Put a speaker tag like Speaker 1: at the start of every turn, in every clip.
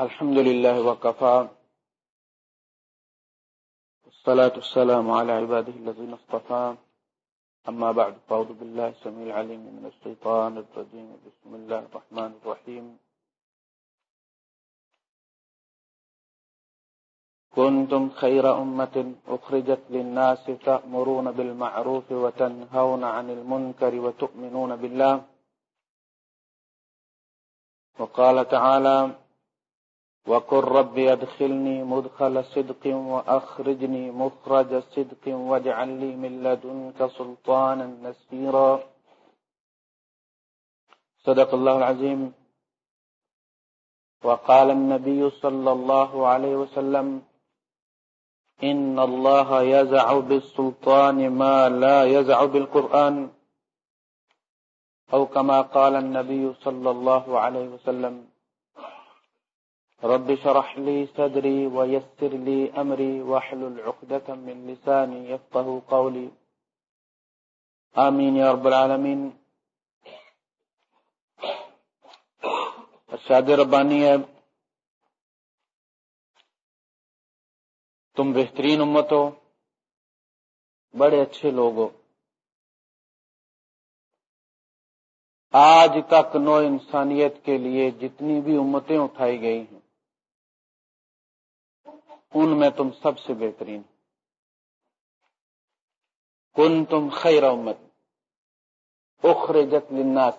Speaker 1: الحمد لله وكفى. والصلاة والسلام على عباده الذين اصطفى. أما بعد، فأعوذ بالله السميع العليم من الشيطان الرجيم. بسم الله الرحمن الرحيم. كنتم خير أمة أخرجت للناس تأمرون بالمعروف وتنهون عن المنكر وتؤمنون بالله. وقال تعالى وقل رب يدخلني مدخل صدق وأخرجني مخرج صدق واجعل لي من لدنك سلطانا نسيرا صدق الله العظيم وقال النبي صلى الله عليه وسلم إن الله يزع بالسلطان ما لا يزع بالقرآن. أو كما قال النبي صلى الله عليه وسلم رب شرح لي صدري ويسر لي أمري واحلل عقدة من لساني يفقه قولي. آمين يا رب العالمين. ارشاد ربانی ہے، تم بہترین امت ہو بڑے اچھے لوگ ہو آج تک نو انسانیت کے لیے جتنی بھی امتیں اٹھائی گئی ہیں ان میں تم سب سے بہترین۔ کن تم خیر امت۔ اخرجت للناس۔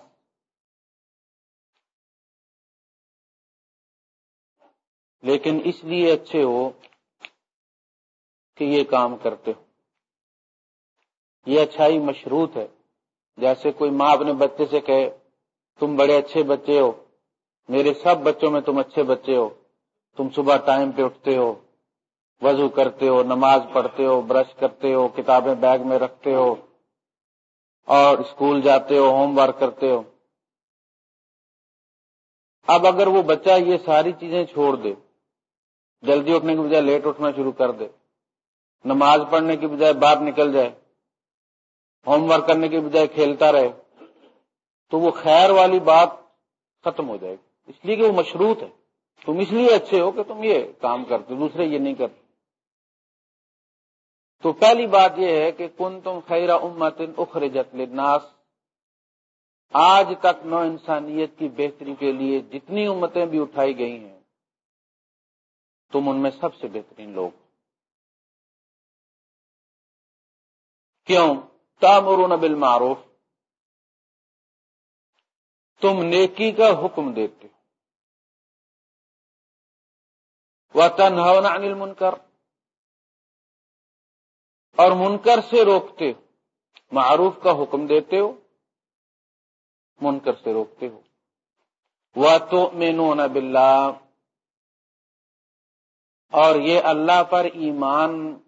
Speaker 1: لیکن اس لیے اچھے ہو کہ یہ کام کرتے ہو۔ یہ اچھائی مشروط ہے۔ جیسے کوئی ماں اپنے بچے سے کہے، تم بڑے اچھے بچے ہو۔ میرے سب بچوں میں تم اچھے بچے ہو۔ تم صبح ٹائم پہ اٹھتے ہو۔ وضو کرتے ہو، نماز پڑھتے ہو، برش کرتے ہو، کتابیں بیگ میں رکھتے ہو، اور اسکول جاتے ہو، ہوم ورک کرتے ہو۔ اب اگر وہ بچہ یہ ساری چیزیں چھوڑ دے، جلدی اٹھنے کی بجائے لیٹ اٹھنا شروع کر دے، نماز پڑھنے کی بجائے باہر نکل جائے، ہوم ورک کرنے کی بجائے کھیلتا رہے، تو وہ خیر والی بات ختم ہو جائے گی۔ اس لیے کہ وہ مشروط ہے۔ تم اس لیے اچھے ہو کہ تم یہ کام کرتے دوسرے یہ نہیں کرتے۔ تو پہلی بات یہ ہے کہ کن تم خیر امت اخرجت للناس۔ آج تک نو انسانیت کی بہتری کے لیے جتنی امتیں بھی اٹھائی گئی ہیں، تم ان میں سب سے بہترین لوگ۔ کیوں؟ تامرون بالمعروف۔ تم نیکی کا حکم دیتے وہ تنہا انل منکر اور منکر سے روکتے ہو۔ معروف کا حکم دیتے ہو، منکر سے روکتے ہو۔ وہ تو مینو باللہ اور یہ اللہ پر ایمان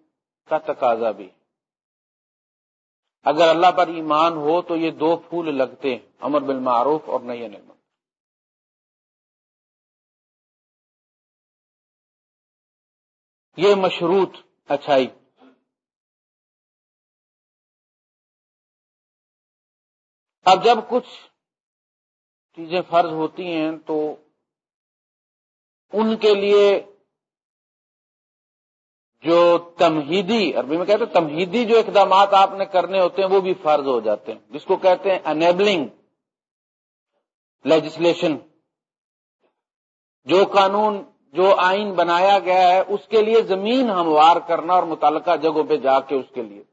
Speaker 1: کا تقاضا بھی۔ اگر اللہ پر ایمان ہو تو یہ دو پھول لگتے ہیں، امر بالمعروف اور نئی نعمت یہ مشروط اچھائی۔ اب جب کچھ چیزیں فرض ہوتی ہیں تو ان کے لیے جو تمہیدی عربی میں کہتے ہیں، تمہیدی جو اقدامات آپ نے کرنے ہوتے ہیں وہ بھی فرض ہو جاتے ہیں۔ جس کو کہتے ہیں انیبلنگ لیجسلیشن جو قانون، جو آئین بنایا گیا ہے، اس کے لیے زمین ہموار کرنا اور متعلقہ جگہوں پہ جا کے اس کے لیے۔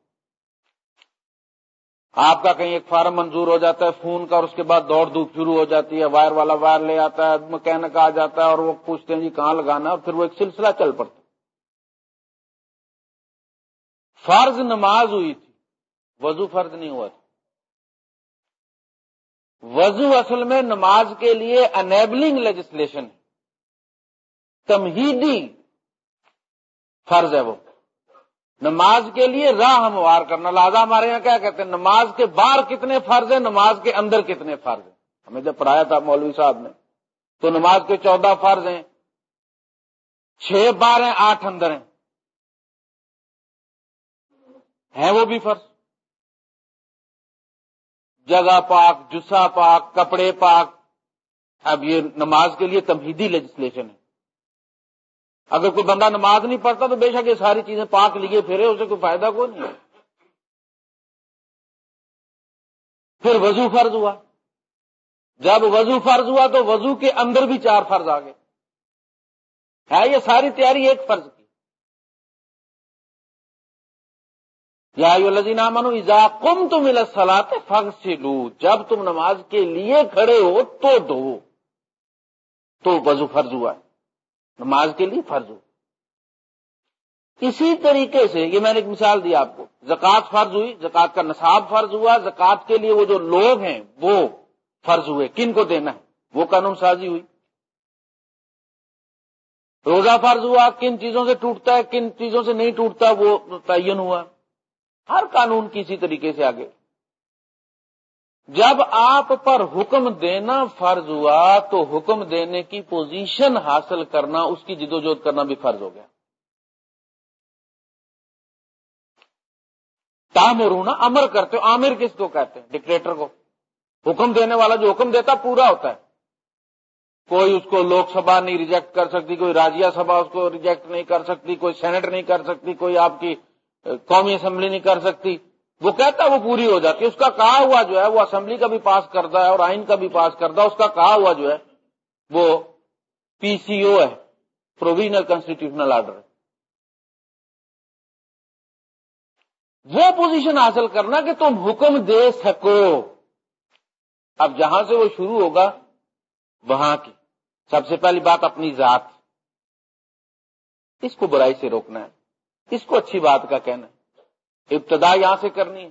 Speaker 1: آپ کا کہیں ایک فارم منظور ہو جاتا ہے، فون کا، اور اس کے بعد دوڑ دھوپ شروع ہو جاتی ہے، وائر والا وائر لے آتا ہے، مکینک آ جاتا ہے، اور وہ پوچھتے ہیں جی کہاں لگانا اور پھر وہ ایک سلسلہ چل پڑتا فرض نماز ہوئی تھی، وضو فرض نہیں ہوا تھا۔ وضو اصل میں نماز کے لیے انیبلنگ لیجسلیشن تمہیدی فرض ہے وہ۔ نماز کے لیے راہ ہموار کرنا۔ لہٰذا ہمارے یہاں کیا کہتے ہیں؟ نماز کے باہر کتنے فرض ہیں، نماز کے اندر کتنے فرض ہیں؟ ہمیں جب پڑھایا تھا مولوی صاحب نے، تو نماز کے چودہ فرض ہیں، چھ بار ہیں آٹھ اندر ہیں۔ ہیں وہ بھی فرض۔ جگہ پاک جسا پاک، کپڑے پاک۔ اب یہ نماز کے لیے تمہیدی لیجسلیشن ہے۔ اگر کوئی بندہ نماز نہیں پڑھتا تو بے شک یہ ساری چیزیں پاک لیے پھرے، اسے کوئی فائدہ کو نہیں۔ ہے پھر وضو فرض ہوا۔ جب وضو فرض ہوا تو وضو کے اندر بھی چار فرض آ گئے۔ ہے یہ ساری تیاری ایک فرض کی۔ یا لذین منو ایزا کم تو ملا سلاتے فرض سے لو جب تم نماز کے لیے کھڑے ہو تو دو تو وضو فرض ہوا۔ ہے نماز کے لیے فرض ہو۔ اسی طریقے سے، یہ میں نے ایک مثال دی آپ کو زکات فرض ہوئی زکات کا نصاب فرض ہوا زکات کے لیے وہ جو لوگ ہیں، وہ فرض ہوئے۔ کن کو دینا ہے؟ وہ قانون سازی ہوئی۔ روزہ فرض ہوا، کن چیزوں سے ٹوٹتا ہے، کن چیزوں سے نہیں ٹوٹتا، وہ تعین ہوا۔ ہر قانون کسی طریقے سے آگے۔ جب آپ پر حکم دینا فرض ہوا تو حکم دینے کی پوزیشن حاصل کرنا، اس کی جدوجہد کرنا بھی فرض ہو گیا۔ تام اور رونا امر کرتے ہو، عامر کس کو کہتے ہیں؟ ڈکٹیٹر کو۔ حکم دینے والا جو حکم دیتا پورا ہوتا ہے۔ کوئی اس کو لوک سبھا نہیں ریجیکٹ کر سکتی، کوئی راجیہ سبھا اس کو ریجیکٹ نہیں کر سکتی، کوئی سینٹ نہیں کر سکتی، کوئی آپ کی قومی اسمبلی نہیں کر سکتی۔ وہ کہتا ہے وہ پوری ہو جاتی ہے۔ اس کا کہا ہوا جو ہے وہ اسمبلی کا بھی پاس کرتا ہے اور آئین کا بھی پاس کرتا ہے۔ اس کا کہا ہوا جو ہے وہ پی سی او ہے۔ پروویژنل کانسٹیٹیوشنل آرڈر ہے۔ وہ پوزیشن حاصل کرنا کہ تم حکم دے سکو۔ اب جہاں سے وہ شروع ہوگا، وہاں کی۔ سب سے پہلی بات اپنی ذات۔ اس کو برائی سے روکنا ہے۔ اس کو اچھی بات کا کہنا ہے۔ ابتدا یہاں سے کرنی ہے۔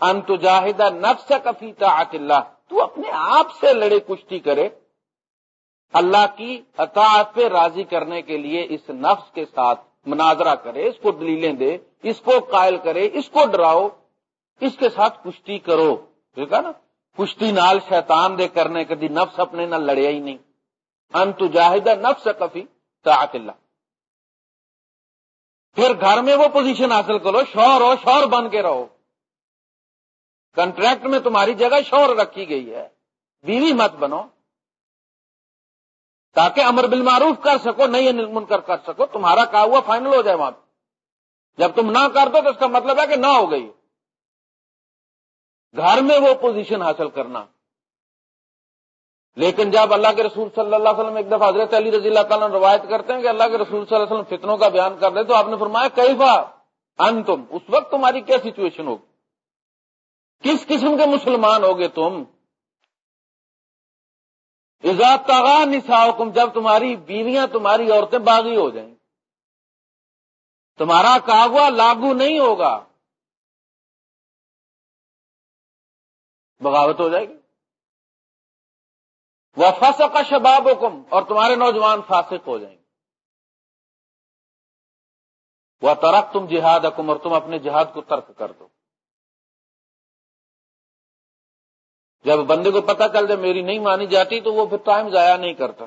Speaker 1: انت جاہدہ نفس کفیتا اللہ۔ تو اپنے آپ سے لڑے کشتی کرے۔ اللہ کی اطاعت پہ راضی کرنے کے لیے اس نفس کے ساتھ مناظرہ کرے، اس کو دلیلیں دے، اس کو قائل کرے، اس کو ڈراؤ، اس کے ساتھ کشتی کرو۔ ٹھیک ہے نا، کشتی نال شیطان دے کرنے کدی نفس اپنے نہ لڑیا ہی نہیں۔ انت جاہدہ نفس کفی طاعت اللہ۔ پھر گھر میں وہ پوزیشن حاصل کرو، شور ہو، شور بن کے رہو۔ کنٹریکٹ میں تمہاری جگہ شور رکھی گئی ہے۔ بیوی مت بنو۔ تاکہ امر بالمعروف کر سکو، نہیں منکر کر سکو، تمہارا کہا ہوا فائنل ہو جائے وہاں۔ جب تم نہ کر دو تو اس کا مطلب ہے کہ نہ ہو گئی۔ گھر میں وہ پوزیشن حاصل کرنا۔ لیکن جب اللہ کے رسول صلی اللہ علیہ وسلم ایک دفعہ حضرت علی رضی اللہ تعالیٰ روایت کرتے ہیں کہ اللہ کے رسول صلی اللہ علیہ وسلم فتنوں کا بیان کر رہے تو آپ نے فرمایا کئی بار ان تم اس وقت تمہاری کیا سچویشن ہوگی؟ کس قسم کے مسلمان ہوگے تم؟ تغا نسا حکم جب تمہاری بیویاں، تمہاری عورتیں باغی ہو جائیں۔ تمہارا کاغوا لاگو نہیں ہوگا۔ بغاوت ہو جائے گی۔ وہ فص کا شباب حکم اور تمہارے نوجوان فاسق ہو جائیں گے۔ وہ ترک تم جہاد حکم اور تم اپنے جہاد کو ترک کر دو۔ جب بندے کو پتہ چل جائے میری نہیں مانی جاتی تو وہ پھر ٹائم ضائع نہیں کرتا۔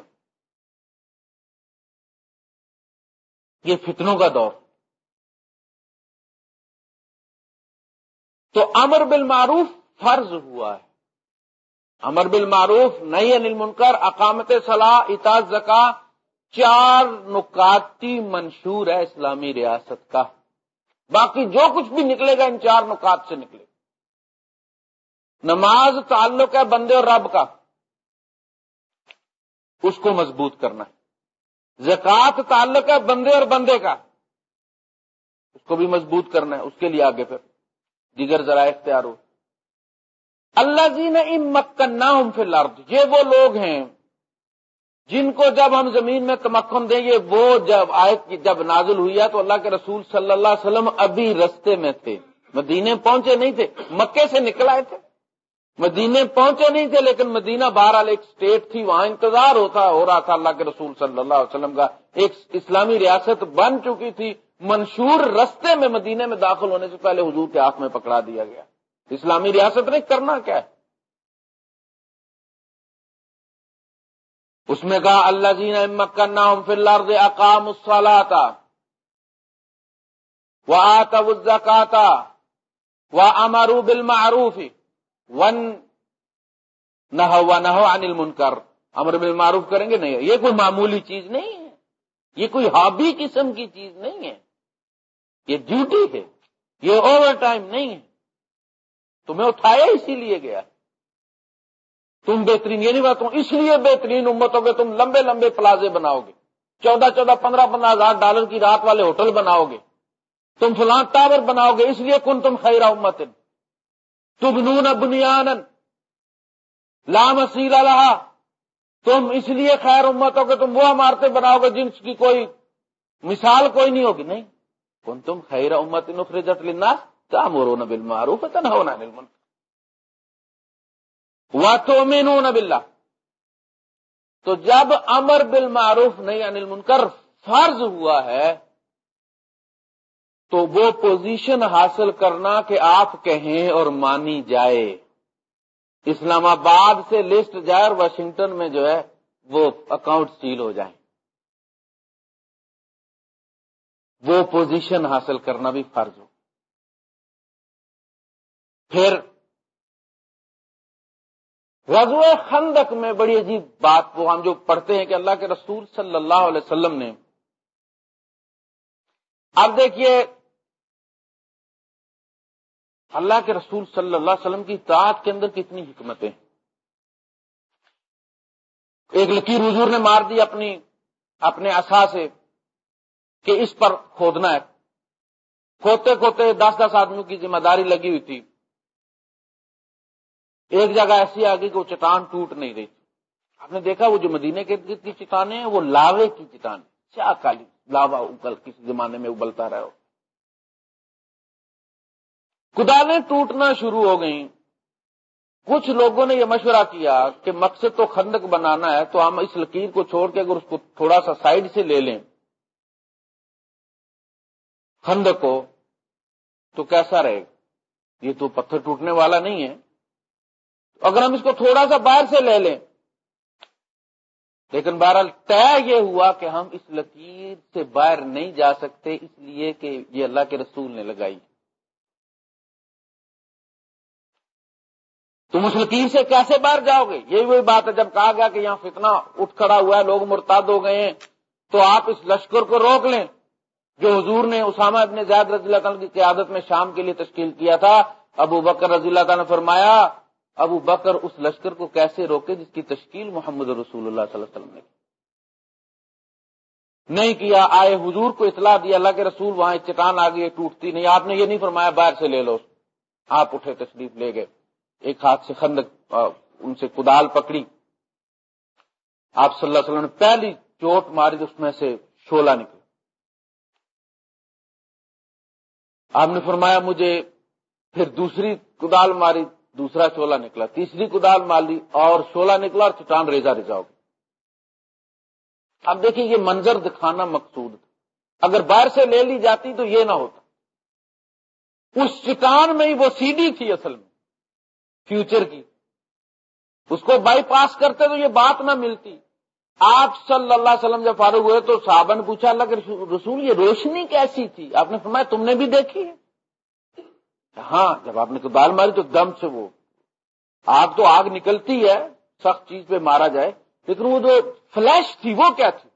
Speaker 1: یہ فتنوں کا دور۔ تو امر بالمعروف فرض ہوا ہے۔ امر بالمعروف نئی انل منکر اقامت صلاح اتا زکا چار نکاتی منشور ہے اسلامی ریاست کا۔ باقی جو کچھ بھی نکلے گا ان چار نکات سے نکلے۔ گا نماز تعلق ہے بندے اور رب کا۔ اس کو مضبوط کرنا ہے۔ زکات تعلق ہے بندے اور بندے کا۔ اس کو بھی مضبوط کرنا ہے۔ اس کے لیے آگے پھر۔ دیگر ذرائع اختیار ہو۔ اللہ جی نے ان مکنہ فی الارض، یہ وہ لوگ ہیں جن کو جب ہم زمین میں تمکن دیں گے، وہ جب آیت جب نازل ہوئی ہے تو اللہ کے رسول صلی اللہ علیہ وسلم ابھی رستے میں تھے۔ مدینے پہنچے نہیں تھے، مکے سے نکل آئے تھے۔ مدینے پہنچے نہیں تھے، لیکن مدینہ بہرحال ایک اسٹیٹ تھی، وہاں انتظار ہوتا ہو رہا تھا اللہ کے رسول صلی اللہ علیہ وسلم کا۔ ایک اسلامی ریاست بن چکی تھی، منشور رستے میں مدینے میں داخل ہونے سے پہلے حضور کے ہاتھ میں پکڑا دیا گیا۔ اسلامی ریاست نے کرنا کیا ہے؟ اس میں کہا اللہ جی نے مکنا فی الارض اقام الصلاۃ وآتوا الزکاۃ وامروا بالمعروف ون نہ ہوا نہ ہو انل منکر امر بالمعروف کریں گے؟ نہیں یہ کوئی معمولی چیز نہیں ہے۔ یہ کوئی ہابی قسم کی چیز نہیں ہے۔ یہ ڈیوٹی ہے۔ یہ اوور ٹائم نہیں ہے۔ تمہیں اٹھایا اسی لیے گیا۔ تم بہترین یہ نہیں بات اس لیے بہترین امت ہوگے تم لمبے لمبے پلازے بناؤ گے۔ چودہ چودہ پندرہ پندرہ ہزار ڈالر کی رات والے ہوٹل بناؤ گے۔ تم فلاں ٹاور بناؤ گے، اس لیے کن تم خیرہ امت۔ تم نون بنیان لام اصیل تم اس لیے خیر امت ہو تم وہ عمارتیں بناؤ گے جن کی کوئی مثال کوئی نہیں ہوگی۔ نہیں کن تم خیر امت نفرجت للناس۔ کیا مورو نبل معروف تنہا ہونا بالمن وہ تو تو جب امر بالمعروف نہیں انل منکر فرض ہوا ہے، تو وہ پوزیشن حاصل کرنا کہ آپ کہیں اور مانی جائے۔ اسلام آباد سے لسٹ جائے اور واشنگٹن میں جو ہے، وہ اکاؤنٹ سیل ہو جائیں۔ وہ پوزیشن حاصل کرنا بھی فرض ہو۔ پھر رضو خندق میں بڑی عجیب بات وہ ہم جو پڑھتے ہیں کہ اللہ کے رسول صلی اللہ علیہ وسلم نے اب دیکھیے اللہ کے رسول صلی اللہ علیہ وسلم کی تعت کے اندر کتنی حکمتیں ایک لکیر حضور نے مار دی اپنی، اپنے اصا سے کہ اس پر کھودنا ہے۔ کھوتے کھوتے دس دس آدمیوں کی ذمہ داری لگی ہوئی تھی۔ ایک جگہ ایسی آ گئی کہ وہ چٹان ٹوٹ نہیں رہی تھی۔ آپ نے دیکھا وہ جو مدینے کے کی چٹانیں ہیں، وہ لاوے کی چٹان کیا کالی لاوا اگل کسی زمانے میں ابلتا رہے ہو؟ کدالیں ٹوٹنا شروع ہو گئیں۔ کچھ لوگوں نے یہ مشورہ کیا کہ مقصد تو خندق بنانا ہے، تو ہم اس لکیر کو چھوڑ کے اگر اس کو تھوڑا سا سائڈ سے لے لیں۔ خندق کو تو کیسا رہے؟ گا یہ تو پتھر ٹوٹنے والا نہیں ہے۔ اگر ہم اس کو تھوڑا سا باہر سے لے لیں۔ لیکن بہرحال طے یہ ہوا کہ ہم اس لکیر سے باہر نہیں جا سکتے، اس لیے کہ یہ اللہ کے رسول نے لگائی۔ تم اس لکیر سے کیسے باہر جاؤ گے؟ یہی وہی بات ہے، جب کہا گیا کہ یہاں فتنہ اٹھ کھڑا ہوا ہے، لوگ مرتاد ہو گئے ہیں، تو آپ اس لشکر کو روک لیں۔ جو حضور نے اسامہ ابن زیاد رضی اللہ تعالیٰ کی قیادت میں شام کے لیے تشکیل کیا تھا، ابو بکر رضی اللہ تعالیٰ نے فرمایا ابو بکر اس لشکر کو کیسے روکے جس کی تشکیل محمد رسول اللہ صلی اللہ علیہ وسلم نے نہیں کیا، آئے حضور کو اطلاع دیا اللہ کے رسول وہاں چٹان آ گئی ٹوٹتی نہیں، آپ نے یہ نہیں فرمایا باہر سے لے لو، آپ اٹھے تشریف لے گئے۔ ایک ہاتھ سے خندق ان سے کدال پکڑی۔ آپ صلی اللہ علیہ وسلم نے پہلی چوٹ ماری، اس میں سے شولہ نکلا آپ نے فرمایا مجھے پھر دوسری کدال ماری دوسرا چولا نکلا، تیسری کدال ماری اور شولہ نکلا اور چٹان ریزا ریزا ہو گئی۔ اب دیکھیں یہ منظر دکھانا مقصود تھا۔ اگر باہر سے لے لی جاتی تو یہ نہ ہوتا۔ اس چٹان میں ہی وہ سیڑھی تھی اصل میں، فیوچر کی۔ اس کو بائی پاس کرتے تو یہ بات نہ ملتی۔ آپ صلی اللہ علیہ وسلم جب فاروق ہوئے تو صحابہ نے پوچھا، اللہ کے رسول یہ روشنی کیسی تھی؟ آپ نے فرمایا، تم نے بھی دیکھی ہے۔ ہاں جب آپ نے بال ماری تو دم سے وہ، آگ تو آگ نکلتی ہے، سخت چیز پہ مارا جائے، لیکن وہ جو فلیش تھی، وہ کیا تھی؟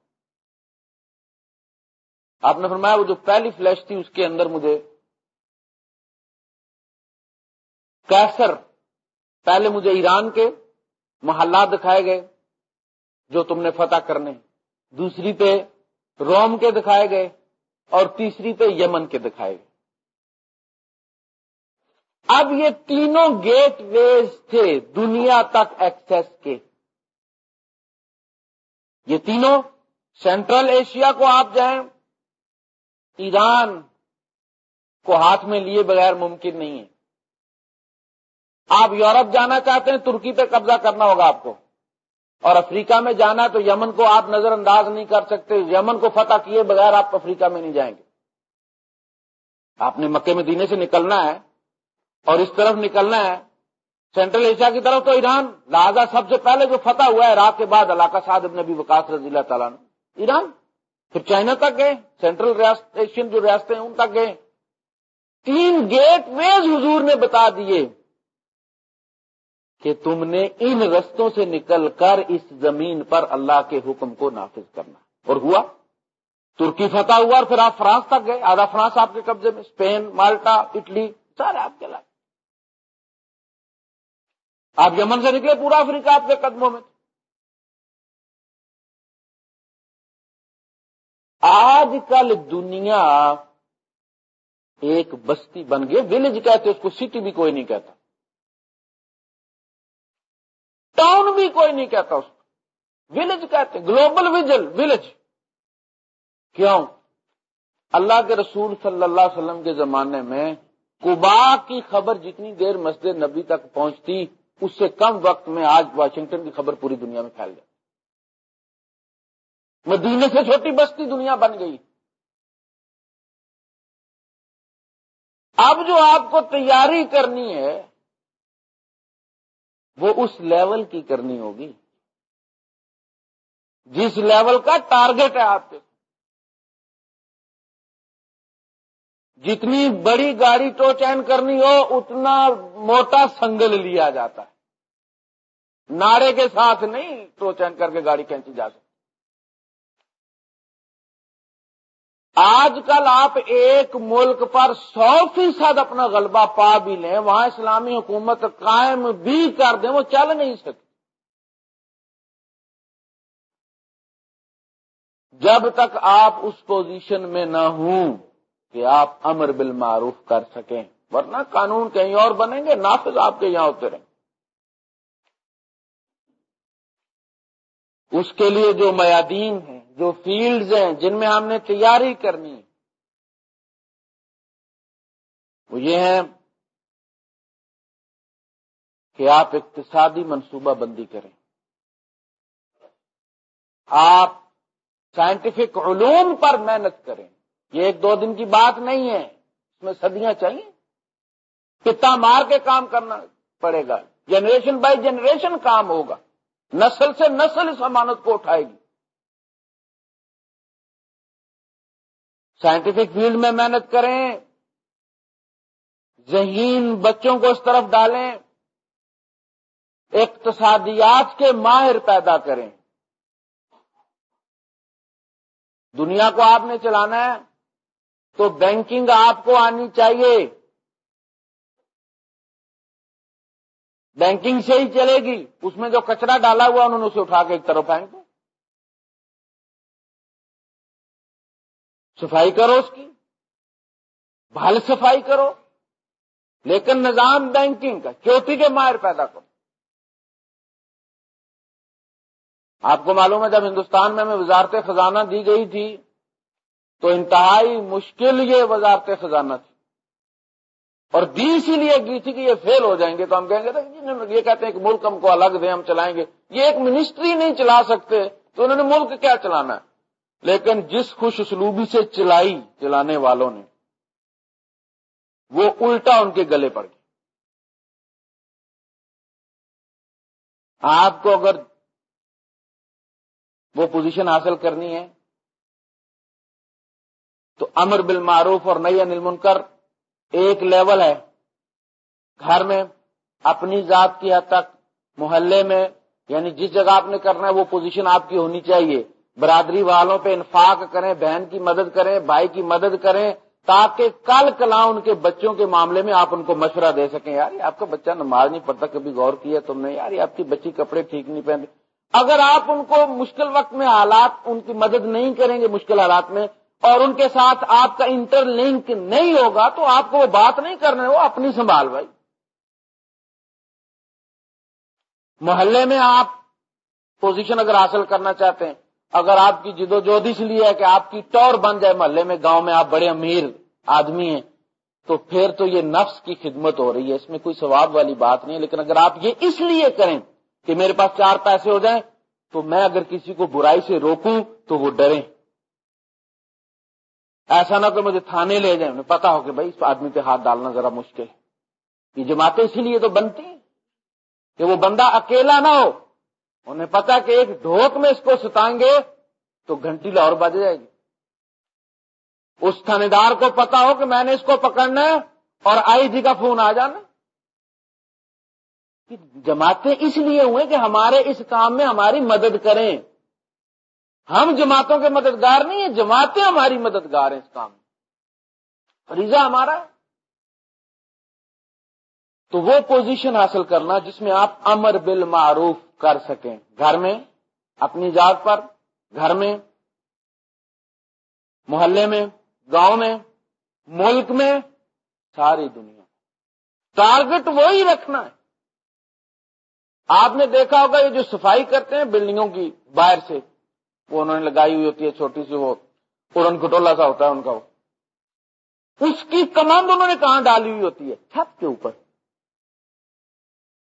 Speaker 1: آپ نے فرمایا وہ جو پہلی فلیش تھی، اس کے اندر مجھے کیسر، پہلے مجھے ایران کے محلات دکھائے گئے، جو تم نے فتح کرنے، دوسری پہ روم کے دکھائے گئے، اور تیسری پہ یمن کے دکھائے گئے۔ اب یہ تینوں گیٹ ویز تھے دنیا تک ایکسس کے۔ یہ تینوں سینٹرل ایشیا کو آپ جائیں، ایران کو ہاتھ میں لیے بغیر ممکن نہیں ہے۔ آپ یورپ جانا چاہتے ہیں، ترکی پہ قبضہ کرنا ہوگا آپ کو۔ اور افریقہ میں جانا تو یمن کو آپ نظر انداز نہیں کر سکتے، یمن کو فتح کیے بغیر آپ افریقہ میں نہیں جائیں گے۔ آپ نے مکے میں دینے سے نکلنا ہے اور اس طرف نکلنا ہے۔ سینٹرل ایشیا کی طرف تو ایران، لہذا سب سے پہلے جو فتح ہوا ہے، عراق کے بعد، علاقہ صاحب نبی وکاس رضی اللہ تعالیٰ نے ایران، پھر چائنا تک گئے سینٹرل ریاست ایشین جو ریاستیں ہیں، ان تک گئے۔ تین گیٹ ویز حضور نے بتا دیے کہ تم نے ان رستوں سے نکل کر اس زمین پر اللہ کے حکم کو نافذ کرنا۔ اور ہوا۔ ترکی فتح ہوا اور پھر آپ فرانس تک گئے۔ آدھا فرانس آپ کے قبضے میں، اسپین، مالٹا، اٹلی، سارے آپ کے علاقے۔ آپ یمن سے نکلے پورا افریقہ آپ کے قدموں میں آج کل دنیا ایک بستی بن گئی، ولیج کہتے اس کو سٹی بھی کوئی نہیں کہتا۔ ٹاؤن بھی کوئی نہیں کہتا اس کو۔ ولیج کہتے گلوبل ویجل ولیج کیوں؟ اللہ کے رسول صلی اللہ علیہ وسلم کے زمانے میں کبا کی خبر جتنی دیر مسجد نبی تک پہنچتی اس سے کم وقت میں آج واشنگٹن کی خبر پوری دنیا میں پھیل جائے مدینے سے چھوٹی بستی دنیا بن گئی۔ اب جو آپ کو تیاری کرنی ہے، وہ اس لیول کی کرنی ہوگی۔ جس لیول کا ٹارگٹ ہے آپ کے۔ جتنی بڑی گاڑی ٹو چین کرنی ہو، اتنا موٹا سنگل لیا جاتا۔ ہے نعرے کے ساتھ نہیں ٹو چین کر کے گاڑی کھینچی جا سکتی۔ آج کل آپ ایک ملک پر سو فیصد اپنا غلبہ پا بھی لیں، وہاں اسلامی حکومت قائم بھی کر دیں، وہ چل نہیں سکتی۔ جب تک آپ اس پوزیشن میں نہ ہوں کہ آپ امر بالمعروف کر سکیں، ورنہ قانون کہیں اور بنیں گے، نافذ آپ کے یہاں ہوتے رہیں۔ اس کے لیے جو میادین ہیں، جو فیلڈز ہیں، جن میں ہم نے تیاری کرنی وہ یہ ہے کہ آپ اقتصادی منصوبہ بندی کریں۔ آپ سائنٹیفک علوم پر محنت کریں۔ یہ ایک دو دن کی بات نہیں ہے۔ اس میں صدیاں چاہیے کتا مار کے کام کرنا پڑے گا۔ جنریشن بائی جنریشن کام ہوگا۔ نسل سے نسل اس امانت کو اٹھائے گی۔ سائنٹیفک فیلڈ میں محنت کریں، ذہین بچوں کو اس طرف ڈالیں، اقتصادیات کے ماہر پیدا کریں۔ دنیا کو آپ نے چلانا ہے، تو بینکنگ آپ کو آنی چاہیے۔ بینکنگ سے ہی چلے گی۔ اس میں جو کچرا ڈالا ہوا انہوں نے اسے اٹھا کے ایک طرف پھینک دو صفائی کرو اس کی۔ بھال صفائی کرو۔ لیکن نظام بینکنگ کا، چوٹی کے ماہر پیدا کرو۔ آپ کو معلوم ہے، جب ہندوستان میں ہمیں وزارت خزانہ دی گئی تھی، تو انتہائی مشکل یہ وزارت خزانہ تھی۔ اور دی اسی لیے گئی تھی کہ یہ فیل ہو جائیں گے تو ہم کہیں گے جی، یہ کہتے ہیں کہ ملک ہم کو الگ دیں، ہم چلائیں گے۔ یہ ایک منسٹری نہیں چلا سکتے، تو انہوں نے ملک کیا چلانا؟ ہے لیکن جس خوش اسلوبی سے چلائی چلانے والوں نے، وہ الٹا ان کے گلے پڑ گئی آپ کو اگر وہ پوزیشن حاصل کرنی ہے، تو امر بالمعروف اور نئی انل منکر ایک لیول ہے۔ گھر میں، اپنی ذات کی حد تک، محلے میں یعنی جس جگہ آپ نے کرنا ہے، وہ پوزیشن آپ کی ہونی چاہیے۔ برادری والوں پہ انفاق کریں، بہن کی مدد کریں، بھائی کی مدد کریں، تاکہ کل کلا ان کے بچوں کے معاملے میں آپ ان کو مشورہ دے سکیں۔ یار آپ کا بچہ نماز نہیں پڑتا کبھی غور کیا تم نے؟ یار آپ کی بچی کپڑے ٹھیک نہیں پہنتے اگر آپ ان کو مشکل وقت میں حالات، ان کی مدد نہیں کریں گے مشکل حالات میں اور ان کے ساتھ آپ کا انٹر لنک نہیں ہوگا تو آپ کو وہ بات نہیں کرنے، وہ اپنی سنبھال بھائی۔ محلے میں آپ پوزیشن اگر حاصل کرنا چاہتے ہیں، اگر آپ کی جدو اس لیے ہے کہ آپ کی ٹور بن جائے محلے میں، گاؤں میں آپ بڑے امیر آدمی ہیں، تو پھر تو یہ نفس کی خدمت ہو رہی ہے، اس میں کوئی ثواب والی بات نہیں ہے۔ لیکن اگر آپ یہ اس لیے کریں کہ میرے پاس چار پیسے ہو جائیں، تو میں اگر کسی کو برائی سے روکوں تو وہ ڈریں۔ ایسا نہ کہ مجھے تھانے لے جائیں پتا ہو کہ بھائی اس آدمی پہ ہاتھ ڈالنا ذرا مشکل یہ جماعتیں اسی لیے تو بنتی ہیں کہ وہ بندہ اکیلا نہ ہو۔ انہیں پتا کہ ایک ڈھوک میں اس کو ستائیں گے تو گھنٹی لاہور بج جائے گی۔ اس تھانے دار کو پتا ہو کہ میں نے اس کو پکڑنا ہے اور آئی جی کا فون آ جانا جماعتیں اس لیے ہوئے کہ ہمارے اس کام میں ہماری مدد کریں۔ ہم جماعتوں کے مددگار نہیں ہیں، جماعتیں ہماری مددگار ہیں اس کام میں۔ فریضہ ہمارا ہے۔ تو وہ پوزیشن حاصل کرنا جس میں آپ امر بالمعروف کر سکیں۔ گھر میں، اپنی ذات پر، گھر میں، محلے میں، گاؤں میں، ملک میں، ساری دنیا ٹارگٹ وہی رکھنا ہے۔ آپ نے دیکھا ہوگا یہ جو صفائی کرتے ہیں بلڈنگوں کی باہر سے وہ انہوں نے لگائی ہوئی ہوتی ہے، چھوٹی سی وہ اڑن کٹولا سا ہوتا ہے، ان کا وہ۔ اس کی کمانڈ انہوں نے کہاں ڈالی ہوئی ہوتی ہے؟ چھت کے اوپر۔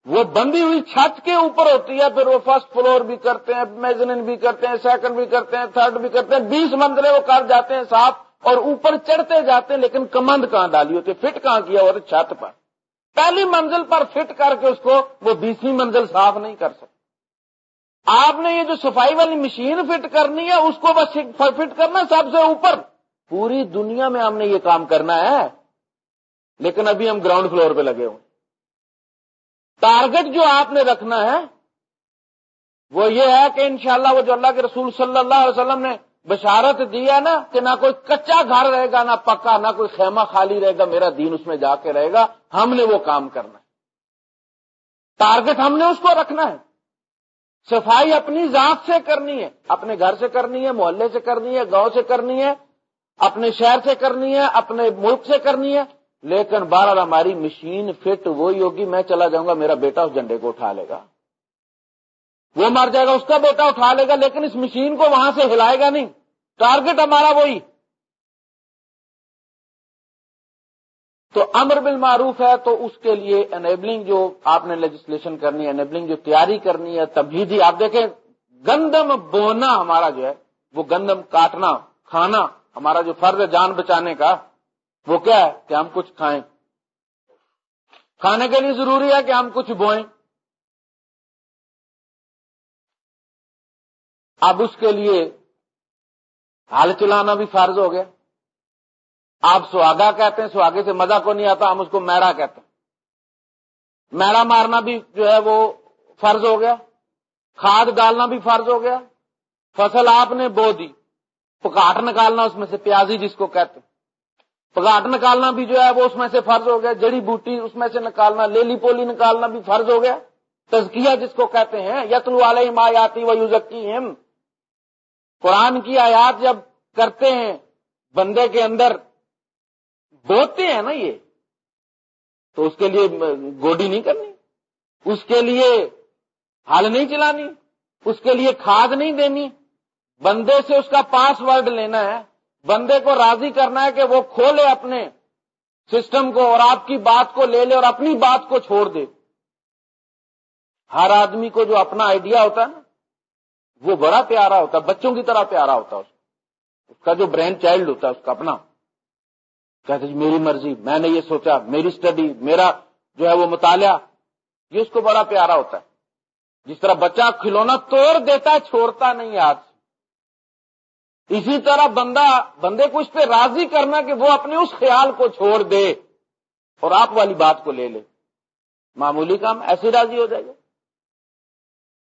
Speaker 1: وہ بندی ہوئی چھت کے اوپر ہوتی ہے، پھر وہ فرسٹ فلور بھی کرتے ہیں میزنن بھی کرتے ہیں سیکنڈ بھی کرتے ہیں تھرڈ بھی کرتے ہیں، بیس منزلیں وہ کر جاتے ہیں صاف، اور اوپر چڑھتے جاتے ہیں، لیکن کمند کہاں ڈالی ہوتی ہے؟ فٹ کہاں کیا ہوا چھت پر۔ پہلی منزل پر فٹ کر کے اس کو وہ بیسویں منزل صاف نہیں کر سکتے۔ آپ نے یہ جو صفائی والی مشین فٹ کرنی ہے، اس کو بس فٹ کرنا سب سے اوپر۔ پوری دنیا میں ہم نے یہ کام کرنا ہے۔ لیکن ابھی ہم گراؤنڈ فلور پہ لگے ہوئے ٹارگٹ جو آپ نے رکھنا ہے، وہ یہ ہے کہ انشاءاللہ وہ جو اللہ کے رسول صلی اللہ علیہ وسلم نے بشارت دی ہے نا، کہ نہ کوئی کچا گھر رہے گا، نہ پکا، نہ کوئی خیمہ خالی رہے گا، میرا دین اس میں جا کے رہے گا۔ ہم نے وہ کام کرنا ہے۔ ٹارگٹ ہم نے اس کو رکھنا ہے۔ صفائی اپنی ذات سے کرنی ہے، اپنے گھر سے کرنی ہے، محلے سے کرنی ہے، گاؤں سے کرنی ہے، اپنے شہر سے کرنی ہے، اپنے ملک سے کرنی ہے۔ لیکن بارہ ہماری مشین فٹ وہی ہوگی، میں چلا جاؤں گا، میرا بیٹا اس جھنڈے کو اٹھا لے گا۔ وہ مر جائے گا، اس کا بیٹا اٹھا لے گا، لیکن اس مشین کو وہاں سے ہلائے گا نہیں۔ ٹارگٹ ہمارا وہی۔ تو امر بل معروف ہے تو اس کے لیے انیبلنگ جو آپ نے لیجسلیشن کرنی ہے انیبلنگ جو تیاری کرنی ہے تبدیلی آپ دیکھیں گندم بونا ہمارا جو ہے، وہ گندم کاٹنا، کھانا ہمارا جو فرض ہے جان بچانے کا، وہ کیا ہے؟ کہ ہم کچھ کھائیں۔ کھانے کے لیے ضروری ہے کہ ہم کچھ بوئیں۔ اب اس کے لیے ہال چلانا بھی فرض ہو گیا۔ آپ سہاگا کہتے ہیں سہاگے سے مزہ کو نہیں آتا، ہم اس کو میرا کہتے ہیں۔ میرا مارنا بھی جو ہے وہ فرض ہو گیا، کھاد ڈالنا بھی فرض ہو گیا، فصل آپ نے بو دی۔ پکاٹ نکالنا اس میں سے، پیازی جس کو کہتے ہیں۔ پگاٹ نکالنا بھی جو ہے وہ اس میں سے فرض ہو گیا، جڑی بوٹی اس میں سے نکالنا، لیلی پولی نکالنا بھی فرض ہو گیا۔ تزکیہ جس کو کہتے ہیں، یتلو والے مایاتی و یوزکی قرآن کی آیات جب کرتے ہیں، بندے کے اندر بوتے ہیں نا یہ۔ تو اس کے لیے گوڈی نہیں کرنی۔ اس کے لیے ہل نہیں چلانی۔ اس کے لیے کھاد نہیں دینی۔ بندے سے اس کا پاس ورڈ لینا ہے۔ بندے کو راضی کرنا ہے کہ وہ کھولے اپنے سسٹم کو اور آپ کی بات کو لے لے اور اپنی بات کو چھوڑ دے۔ ہر آدمی کو جو اپنا آئیڈیا ہوتا ہے نا، وہ بڑا پیارا ہوتا ہے، بچوں کی طرح پیارا ہوتا ہے اس کا۔ جو برین چائلڈ ہوتا ہے، اس کا اپنا۔ کہتے جی میری مرضی، میں نے یہ سوچا، میری اسٹڈی میرا جو ہے وہ مطالعہ. یہ اس کو بڑا پیارا ہوتا ہے۔ جس طرح بچہ کھلونا توڑ دیتا ہے، چھوڑتا نہیں ہاتھ اسی طرح بندہ، بندے کو اس پہ راضی کرنا کہ وہ اپنے اس خیال کو چھوڑ دے اور آپ والی بات کو لے لے۔ معمولی کام ایسے راضی ہو جائے گا۔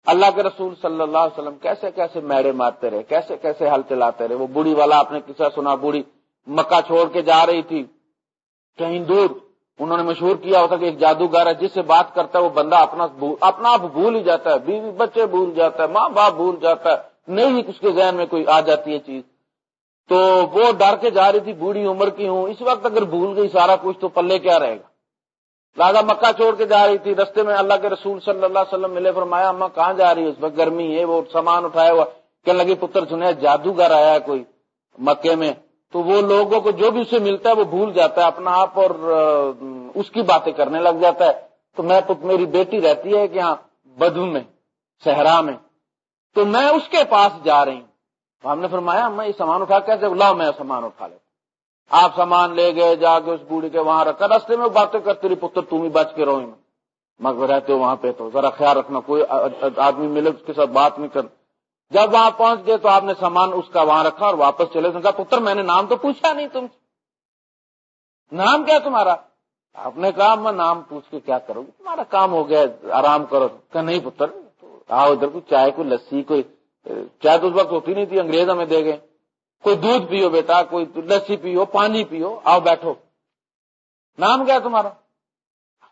Speaker 1: اللہ کے رسول صلی اللہ علیہ وسلم کیسے کیسے میڑے مارتے رہے، کیسے کیسے ہل چلاتے رہے، وہ بوڑھی والا آپ نے کسا سنا، بوڑھی مکہ چھوڑ کے جا رہی تھی، کہیں دور انہوں نے مشہور کیا ہوتا کہ ایک جادوگر ہے، جس سے بات کرتا ہے، وہ بندہ اپنا اپنا آپ بھول ہی جاتا ہے، بیوی بچے بھول جاتا ہے، ماں باپ بھول جاتا ہے، نہیں اس کے ذہن میں کوئی آ جاتی ہے چیز۔ تو وہ ڈر کے جا رہی تھی، بوڑھی عمر کی ہوں، اس وقت اگر بھول گئی سارا کچھ تو پلے کیا رہے گا؟ لہٰذا مکہ چھوڑ کے جا رہی تھی، رستے میں اللہ کے رسول صلی اللہ علیہ وسلم ملے، فرمایا اما کہاں جا رہی ہے؟ اس وقت گرمی ہے، وہ سامان اٹھایا ہوا، کہنے لگی، پتر، سنیا، جادوگر آیا ہے کوئی مکے میں؟ تو وہ لوگوں کو جو بھی اسے ملتا ہے وہ بھول جاتا ہے، اپنا آپ اور اس کی باتیں کرنے لگ جاتا ہے۔ تو میں میری بیٹی رہتی ہے کہ ہاں بدو میں، صحرا میں۔ تو میں اس کے پاس جا رہی ہوں۔ تو ہم نے فرمایا میں یہ سامان اٹھا کیسے لاؤ میں سامان اٹھا لے آپ سامان لے گئے، جا کے اس بوڑھی کے وہاں رکھا۔ رستے میں باتیں کرتے رہی پتر تم ہی بچ کے رہو مگر رہتے ہو وہاں پہ تو ذرا خیال رکھنا، کوئی آدمی ملے، اس کے ساتھ بات نہیں کر جب وہاں پہنچ گئے تو آپ نے سامان اس کا وہاں رکھا اور واپس چلے کہا، پتر، میں نے نام تو پوچھا نہیں تم نام کیا تمہارا؟ آپ نے کہا، میں نام پوچھ کے کیا کروں؟ گی تمہارا کام ہو گیا، آرام کرو۔ کہ نہیں پتر، آؤ ادھر، کوئی چائے، کوئی لسی، کوئی چاہے تو اس وقت ہوتی نہیں تھی، انگریز ہمیں دے گئے۔ کوئی دودھ پیو بیٹا، کوئی لسی پیو، پانی پیو، آؤ بیٹھو۔ نام کیا تمہارا؟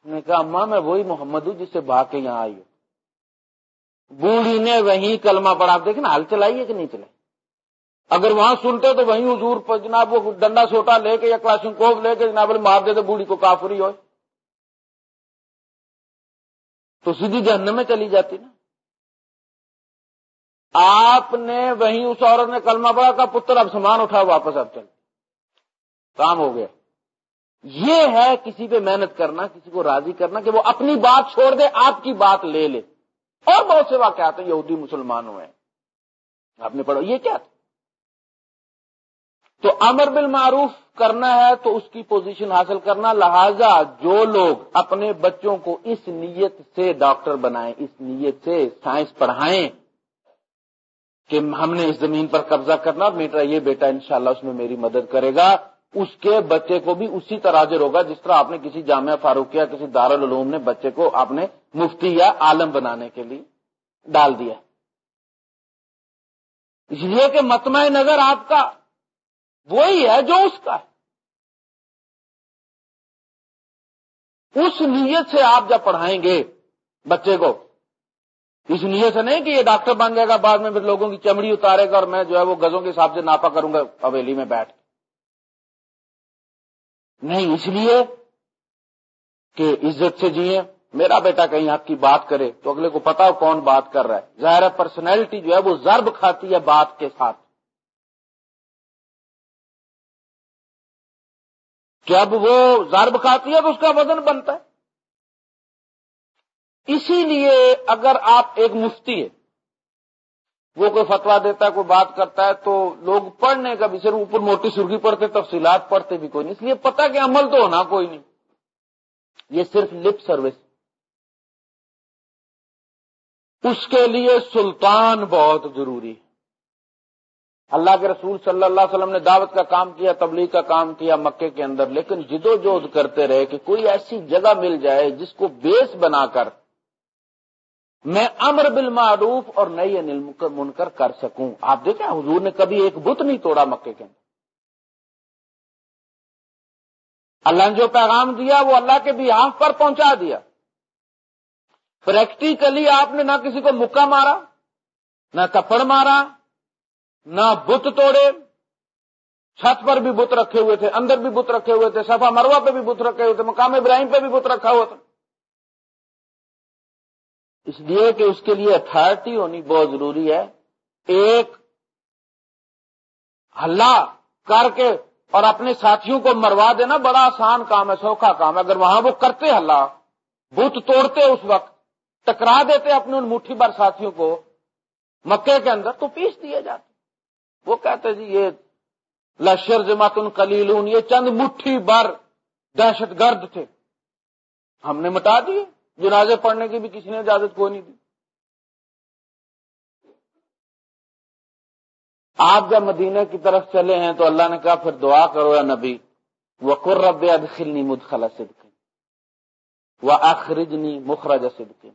Speaker 1: نے کہا، اماں، میں وہی محمد ہوں جس سے بھاگ کے یہاں آئی ہوں۔ بوڑھی نے وہیں کلمہ پڑا آپ دیکھیں نا ہل چلائی ہے کہ نہیں چلائی؟ اگر وہاں سنتے تو وہیں حضور پر جناب وہ ڈنڈا سوٹا لے کے یا کلاشن کوف لے کے جناب مار دیتے بوڑھی کو کافری ہوئے۔ تو سیدھی جہنم میں چلی جاتی نا۔ آپ نے وہیں اس عورت نے کلمہ پڑا کا پتر اب سامان اٹھا واپس اب چل۔ کام ہو گیا۔ یہ ہے کسی پہ محنت کرنا، کسی کو راضی کرنا کہ وہ اپنی بات چھوڑ دے، آپ کی بات لے لے۔ اور بہت سے واقعات ہیں، یہودی مسلمانوں ہیں۔ آپ نے پڑھو یہ کیا تھا؟ تو امر بالمعروف کرنا ہے تو اس کی پوزیشن حاصل کرنا، لہذا جو لوگ اپنے بچوں کو اس نیت سے ڈاکٹر بنائیں، اس نیت سے سائنس پڑھائیں کہ ہم نے اس زمین پر قبضہ کرنا میٹرا یہ بیٹا انشاءاللہ اس میں میری مدد کرے گا۔ اس کے بچے کو بھی اسی طرح حاضر ہوگا جس طرح آپ نے کسی جامعہ فاروق یا کسی دارالعلوم نے بچے کو آپ نے مفتی یا عالم بنانے کے لیے ڈال دیا۔ اس لیے کہ متمع نظر آپ کا وہی ہے جو اس کا ہے۔ اس نیت سے آپ جب پڑھائیں گے بچے کو، اس نیت سے نہیں کہ یہ ڈاکٹر بن جائے گا، بعد میں پھر لوگوں کی چمڑی اتارے گا اور میں جو ہے وہ گزوں کے حساب سے ناپا کروں گا، حویلی میں بیٹھ۔ نہیں، اس لیے کہ عزت سے جیے میرا بیٹا کہیں آپ کی بات کرے تو اگلے کو پتا ہو کون بات کر رہا ہے۔ ظاہر پرسنالٹی جو ہے وہ ضرب کھاتی ہے بات کے ساتھ۔ جب وہ ضرب کھاتی ہے تو اس کا وزن بنتا ہے؟ اسی لیے اگر آپ ایک مفتی ہے وہ کوئی فتوا دیتا ہے، کوئی بات کرتا ہے، تو لوگ پڑھنے کا بھی، صرف اوپر موٹی سرخی پڑھتے، تفصیلات پڑھتے بھی کوئی نہیں۔ اس لیے پتا کہ عمل تو ہونا کوئی نہیں۔ یہ صرف لپ سروس اس کے لیے سلطان بہت ضروری ہے۔ اللہ کے رسول صلی اللہ علیہ وسلم نے دعوت کا کام کیا، تبلیغ کا کام کیا مکے کے اندر، لیکن جدو جہد کرتے رہے کہ کوئی ایسی جگہ مل جائے جس کو بیس بنا کر میں امر بالمعروف اور نئی انل منکر کر سکوں۔ آپ دیکھیں، حضور نے کبھی ایک بت نہیں توڑا مکے کے اندر۔ اللہ نے جو پیغام دیا، وہ اللہ کے بھی آنکھ پر پہنچا دیا۔ پریکٹیکلی آپ نے نہ کسی کو مکہ مارا، نہ تپڑ مارا، نہ بت توڑے۔ چھت پر بھی بت رکھے ہوئے تھے، اندر بھی بت رکھے ہوئے تھے سفا مروا پہ بھی بت رکھے ہوئے تھے، مقام ابراہیم پہ بھی بت رکھا ہوا تھا۔ اس لیے کہ اس کے لیے اتارٹی ہونی بہت ضروری ہے۔ ایک ہلا کر کے اور اپنے ساتھیوں کو مروا دینا بڑا آسان کام ہے، سوکھا کام ہے۔ اگر وہاں وہ کرتے ہلا بت توڑتے اس وقت، ٹکرا دیتے اپنے ان مٹھی بھر ساتھیوں کو، مکے کے اندر تو پیس دیے جاتے۔ وہ کہتے جی یہ لشر جماعت کلیلون یہ چند مٹھی بر دہشت گرد تھے۔ ہم نے مٹا دیے۔ جنازے پڑھنے کی بھی کسی نے اجازت کو نہیں دی۔ آپ جب مدینے کی طرف چلے ہیں تو اللہ نے کہا، پھر دعا کرو یا نبی وہ قرب ادخلنی مدخلا صدقی وہ مخرج صدقی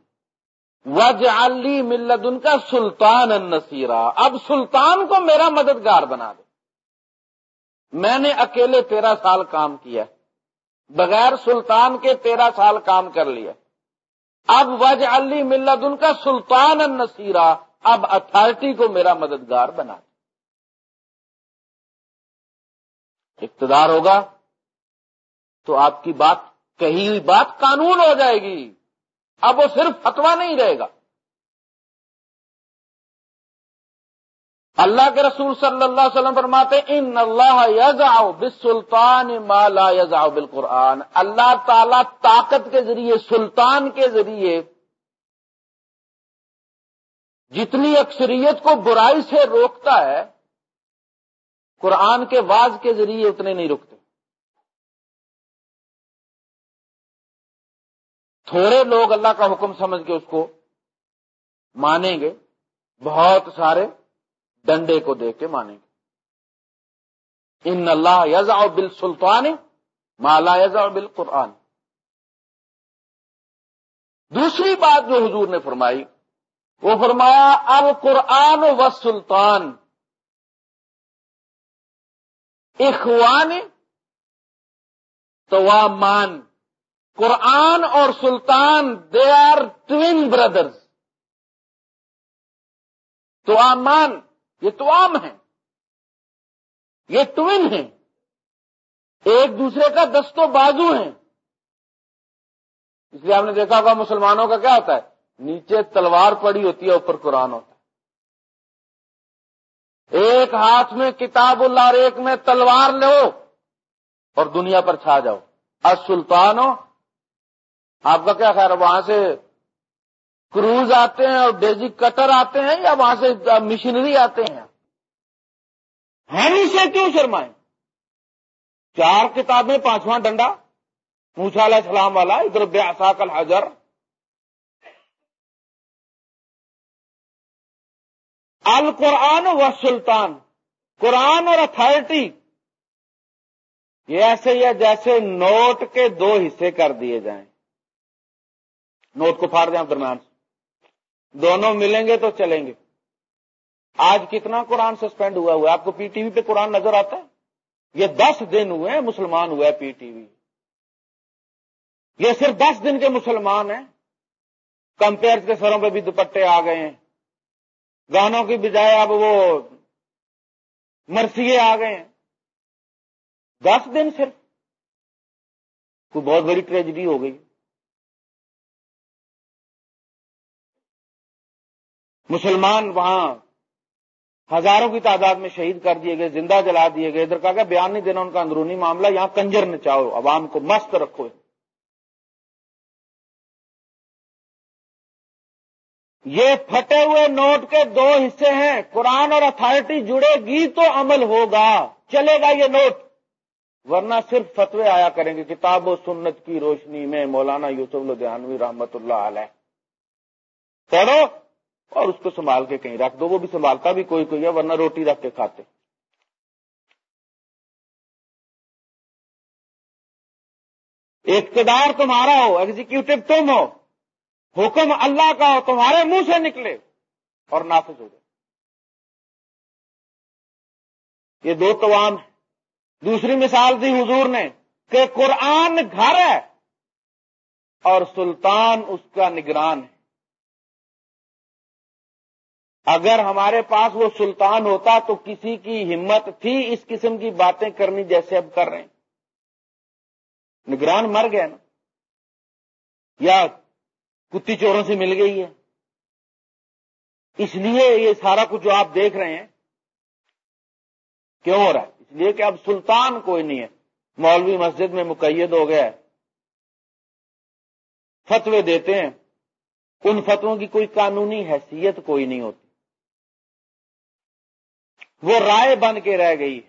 Speaker 1: و جعلی ملت ان کا سلطان النصیرہ اب سلطان کو میرا مددگار بنا دے۔ میں نے اکیلے تیرہ سال کام کیا بغیر سلطان کے تیرہ سال کام کر لیا۔ اب وج علی ملت ان کا سلطان النصیرہ، اب اتارٹی کو میرا مددگار بنا دے۔ اقتدار ہوگا تو آپ کی بات کہی ہوئی بات قانون ہو جائے گی۔ اب وہ صرف فتوا نہیں رہے گا۔ اللہ کے رسول صلی اللہ علیہ وسلم فرماتے ان اللہ یزاؤ بالسلطان ما لا یزاؤ بالقرآن. اللہ تعالی طاقت کے ذریعے، سلطان کے ذریعے جتنی اکثریت کو برائی سے روکتا ہے، قرآن کے واز کے ذریعے اتنے نہیں رکتے تھوڑے لوگ اللہ کا حکم سمجھ کے اس کو مانیں گے، بہت سارے ڈنڈے کو دیکھ کے مانیں گے۔ ان اللہ یزا بل سلطان مالا یزا بل قرآن دوسری بات جو حضور نے فرمائی، وہ فرمایا، القرآن و سلطان اخوان تو مان قرآن اور Sultan they are twin brothers تو مان یہ تو عام ہے یہ ٹوین ہیں۔ ایک دوسرے کا دستوں بازو ہیں۔ اس لیے آپ نے دیکھا ہوگا مسلمانوں کا کیا ہوتا ہے۔ نیچے تلوار پڑی ہوتی ہے، اوپر قرآن ہوتا ہے۔ ایک ہاتھ میں کتاب اللہ اور ایک میں تلوار لو اور دنیا پر چھا جاؤ۔ اور سلطان ہو آپ کا کیا خیال ہے؟ وہاں سے کروز آتے ہیں اور ڈیجی کٹر آتے ہیں یا وہاں سے مشینری آتے ہیں؟ نہیں سے کیوں شرمائیں؟ چار کتابیں، پانچواں ڈنڈا موسا علیہ السلام والا، ادھر بے کل حضر القرآن و سلطان، قرآن اور اتھارٹی۔ یہ ایسے ہی ہے جیسے نوٹ کے دو حصے کر دیے جائیں۔ نوٹ کو پھاڑ دیں درمیان سے۔ دونوں ملیں گے تو چلیں گے۔ آج کتنا قرآن سسپینڈ ہوا ہوا ہے؟ آپ کو پی ٹی وی پہ قرآن نظر آتا ہے؟ یہ دس دن ہوئے ہیں مسلمان ہوئے پی ٹی وی۔ یہ صرف دس دن کے مسلمان ہیں۔ کمپیئر کے سروں پہ بھی دوپٹے آ گئے ہیں۔ گانوں کی بجائے اب وہ مرثیے آ گئے ہیں۔ دس دن صرف۔ کوئی بہت بڑی ٹریجڈی ہو گئی۔ مسلمان وہاں ہزاروں کی تعداد میں شہید کر دیے گئے، زندہ جلا دیے گئے۔ ادھر کہا کہ بیان نہیں دینا ان کا اندرونی معاملہ، یہاں کنجر نچاؤ، عوام کو مست رکھو۔ یہ پھٹے ہوئے نوٹ کے دو حصے ہیں۔ قرآن اور اتھارٹی جڑے گی تو عمل ہوگا، چلے گا یہ نوٹ۔ ورنہ صرف فتوے آیا کریں گے، کتاب و سنت کی روشنی میں مولانا یوسف الدیانوی رحمت اللہ علیہ۔ پڑھو۔ اور اس کو سنبھال کے کہیں رکھ دو۔ وہ بھی سنبھالتا بھی کوئی کوئی ہے، ورنہ روٹی رکھ کے کھاتے۔ اقتدار تمہارا ہو ایگزیکٹو تم ہو۔ حکم اللہ کا ہو، تمہارے منہ سے نکلے اور نافذ ہو جائے۔ یہ دو توام دوسری مثال دی حضور نے کہ قرآن گھر ہے اور سلطان اس کا نگران ہے۔ اگر ہمارے پاس وہ سلطان ہوتا تو کسی کی ہمت تھی اس قسم کی باتیں کرنی جیسے اب کر رہے ہیں۔ نگران مر گیا نا۔ یا کتی چوروں سے مل گئی ہے۔ اس لیے یہ سارا کچھ جو آپ دیکھ رہے ہیں، کیوں ہو رہا ہے؟ اس لیے کہ اب سلطان کوئی نہیں ہے۔ مولوی مسجد میں مقید ہو گیا ہے۔ فتوے دیتے ہیں۔ ان فتووں کی کوئی قانونی حیثیت کوئی نہیں ہوتی۔ وہ رائے بن کے رہ گئی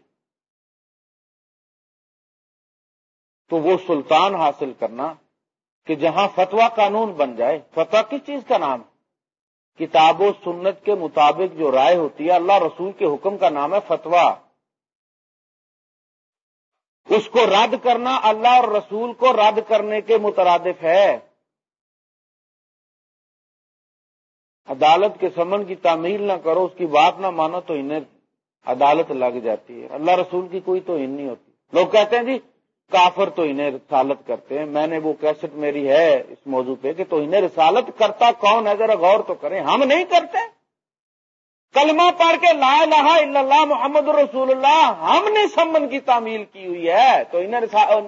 Speaker 1: تو وہ سلطان حاصل کرنا کہ جہاں فتوا قانون بن جائے فتوا کس چیز کا نام ہے؟ کتاب و سنت کے مطابق جو رائے ہوتی ہے، اللہ رسول کے حکم کا نام ہے فتوا اس کو رد کرنا اللہ اور رسول کو رد کرنے کے مترادف ہے۔ عدالت کے سمن کی تعمیل نہ کرو، اس کی بات نہ مانو تو انہیں عدالت لگ جاتی ہے۔ اللہ رسول کی کوئی تو نہیں ہوتی۔ لوگ کہتے ہیں جی کافر تو انہیں رسالت کرتے ہیں۔ میں نے وہ کیسٹ میری ہے اس موضوع پہ کہ تو انہیں رسالت کرتا کون ہے؟ ذرا غور تو کریں۔ ہم نہیں کرتے۔ کلمہ پڑھ کے لا الہ الا اللہ محمد رسول اللہ، ہم نے سمن کی تعمیل کی ہوئی ہے۔ تو انہیں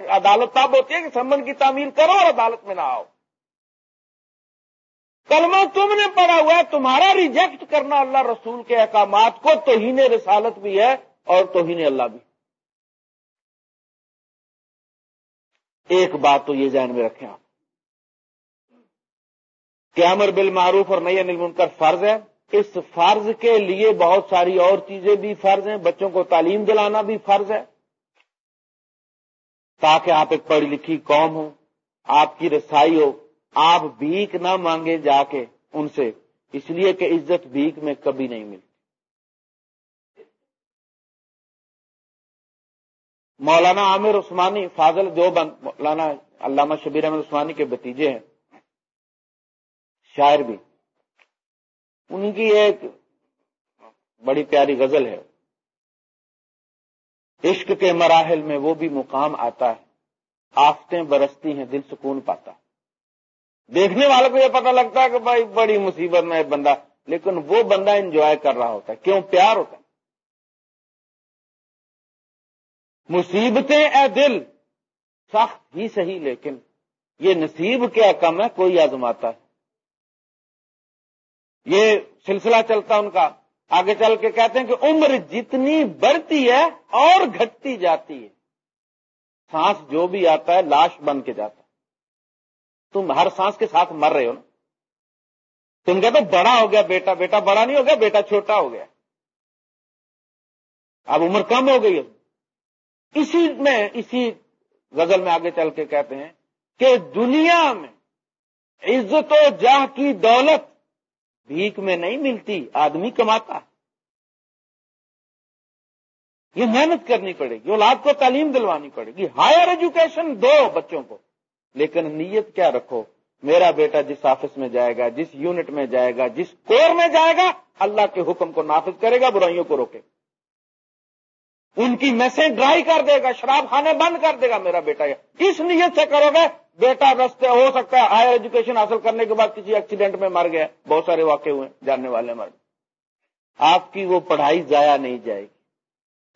Speaker 1: عدالت تب ہوتی ہے کہ سمن کی تعمیل کرو اور عدالت میں نہ آؤ۔ کلمہ تم نے پڑھا ہوا ہے، تمہارا ریجیکٹ کرنا اللہ رسول کے احکامات کو توہین رسالت بھی ہے اور توہین اللہ بھی۔ ایک بات تو یہ ذہن میں رکھیں آپ۔ کہ امر بل معروف اور نئی انل منکر فرض ہے۔ اس فرض کے لیے بہت ساری اور چیزیں بھی فرض ہیں۔ بچوں کو تعلیم دلانا بھی فرض ہے۔ تاکہ آپ ایک پڑھی لکھی قوم ہو آپ کی رسائی ہو۔ آپ بھیک نہ مانگے جا کے ان سے، اس لیے کہ عزت بھیک میں کبھی نہیں ملتی۔ مولانا عامر عثمانی فاضل دیوبند، مولانا علامہ شبیر احمد عثمانی کے بتیجے ہیں، شاعر بھی۔ ان کی ایک بڑی پیاری غزل ہے۔ عشق کے مراحل میں وہ بھی مقام آتا ہے، آفتیں برستی ہیں، دل سکون پاتا۔ دیکھنے والوں کو یہ پتہ لگتا ہے کہ بھائی بڑی مصیبت میں بندہ، لیکن وہ بندہ انجوائے کر رہا ہوتا ہے۔ کیوں؟ پیار ہوتا ہے۔ مصیبتیں اے دل، سخت ہی صحیح، لیکن یہ نصیب کیا کم ہے، کوئی آزماتا ہے۔ یہ سلسلہ چلتا ان کا۔ آگے چل کے کہتے ہیں کہ عمر جتنی بڑھتی ہے اور گھٹتی جاتی ہے۔ سانس جو بھی آتا ہے، لاش بن کے جاتا ہے۔ تم ہر سانس کے ساتھ مر رہے ہو نا۔ تم کہتے بڑا ہو گیا بیٹا بیٹا بڑا نہیں ہو گیا، بیٹا چھوٹا ہو گیا۔ اب عمر کم ہو گئی اسی میں، اسی غزل میں آگے چل کے کہتے ہیں کہ دنیا میں عزت و جاہ کی دولت بھیک میں نہیں ملتی، آدمی کماتا یہ محنت کرنی پڑے گی، اولاد کو تعلیم دلوانی پڑے گی، ہائر ایجوکیشن دو بچوں کو۔ لیکن نیت کیا رکھو؟ میرا بیٹا جس آفس میں جائے گا، جس یونٹ میں جائے گا، جس کور میں جائے گا، اللہ کے حکم کو نافذ کرے گا، برائیوں کو روکے ان کی میسج ڈرائی کر دے گا شراب خانے بند کر دے گا، میرا بیٹا۔ اس نیت سے کرو گے، بیٹا رستے ہو سکتا ہے، ہائر ایجوکیشن حاصل کرنے کے بعد کسی ایکسیڈنٹ میں مر گیا۔ بہت سارے واقع ہوئے، جاننے والے مر گئے۔ آپ کی وہ پڑھائی ضائع نہیں جائے گی۔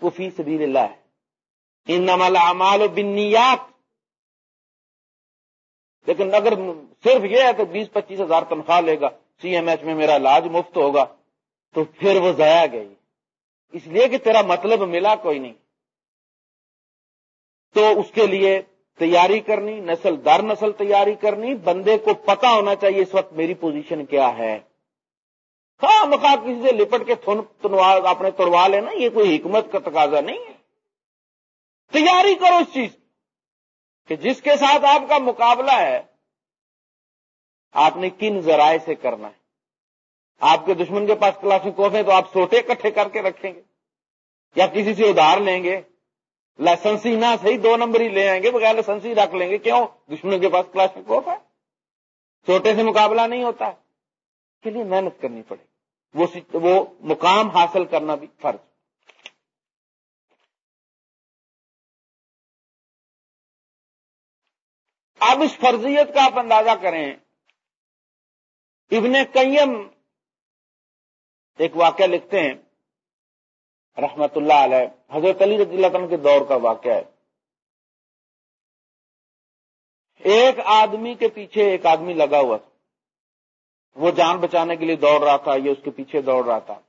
Speaker 1: وہ فی سبیل اللہ ہے۔ ان نمال و بنیات لیکن اگر صرف یہ ہے کہ بیس پچیس ہزار تنخواہ لے گا، سی ایم ایچ میں میرا علاج مفت ہوگا، تو پھر وہ ضائع گئی۔ اس لیے کہ تیرا مطلب ملا کوئی نہیں۔ تو اس کے لیے تیاری کرنی، نسل در نسل تیاری کرنی، بندے کو پتا ہونا چاہیے اس وقت میری پوزیشن کیا ہے۔ ہاں مخا کسی سے لپٹ کے تھن اپنے توڑوا لینا، یہ کوئی حکمت کا تقاضا نہیں ہے۔ تیاری کرو اس چیز کہ جس کے ساتھ آپ کا مقابلہ ہے، آپ نے کن ذرائع سے کرنا ہے؟ آپ کے دشمن کے پاس کلاسک کوف ہیں تو آپ سوٹے اکٹھے کر کے رکھیں گے، یا کسی سے ادھار لیں گے؟ لائسنسی نہ صحیح دو نمبر ہی لے آئیں گے، بغیر لائسنسی رکھ لیں گے، کیوں؟ دشمن کے پاس کلاسک کوف ہے۔ چھوٹے سے مقابلہ نہیں ہوتا۔ ہے کے لیے محنت کرنی پڑے وہ وہ مقام حاصل کرنا بھی فرض۔ اب اس فرضیت کا آپ اندازہ کریں۔ ابن قیم ایک واقعہ لکھتے ہیں۔ رحمت اللہ علیہ۔ حضرت علی رضی اللہ عنہ کے دور کا واقعہ ہے۔ ایک آدمی کے پیچھے ایک آدمی لگا ہوا تھا۔ وہ جان بچانے کے لیے دوڑ رہا تھا، یہ اس کے پیچھے دوڑ رہا تھا۔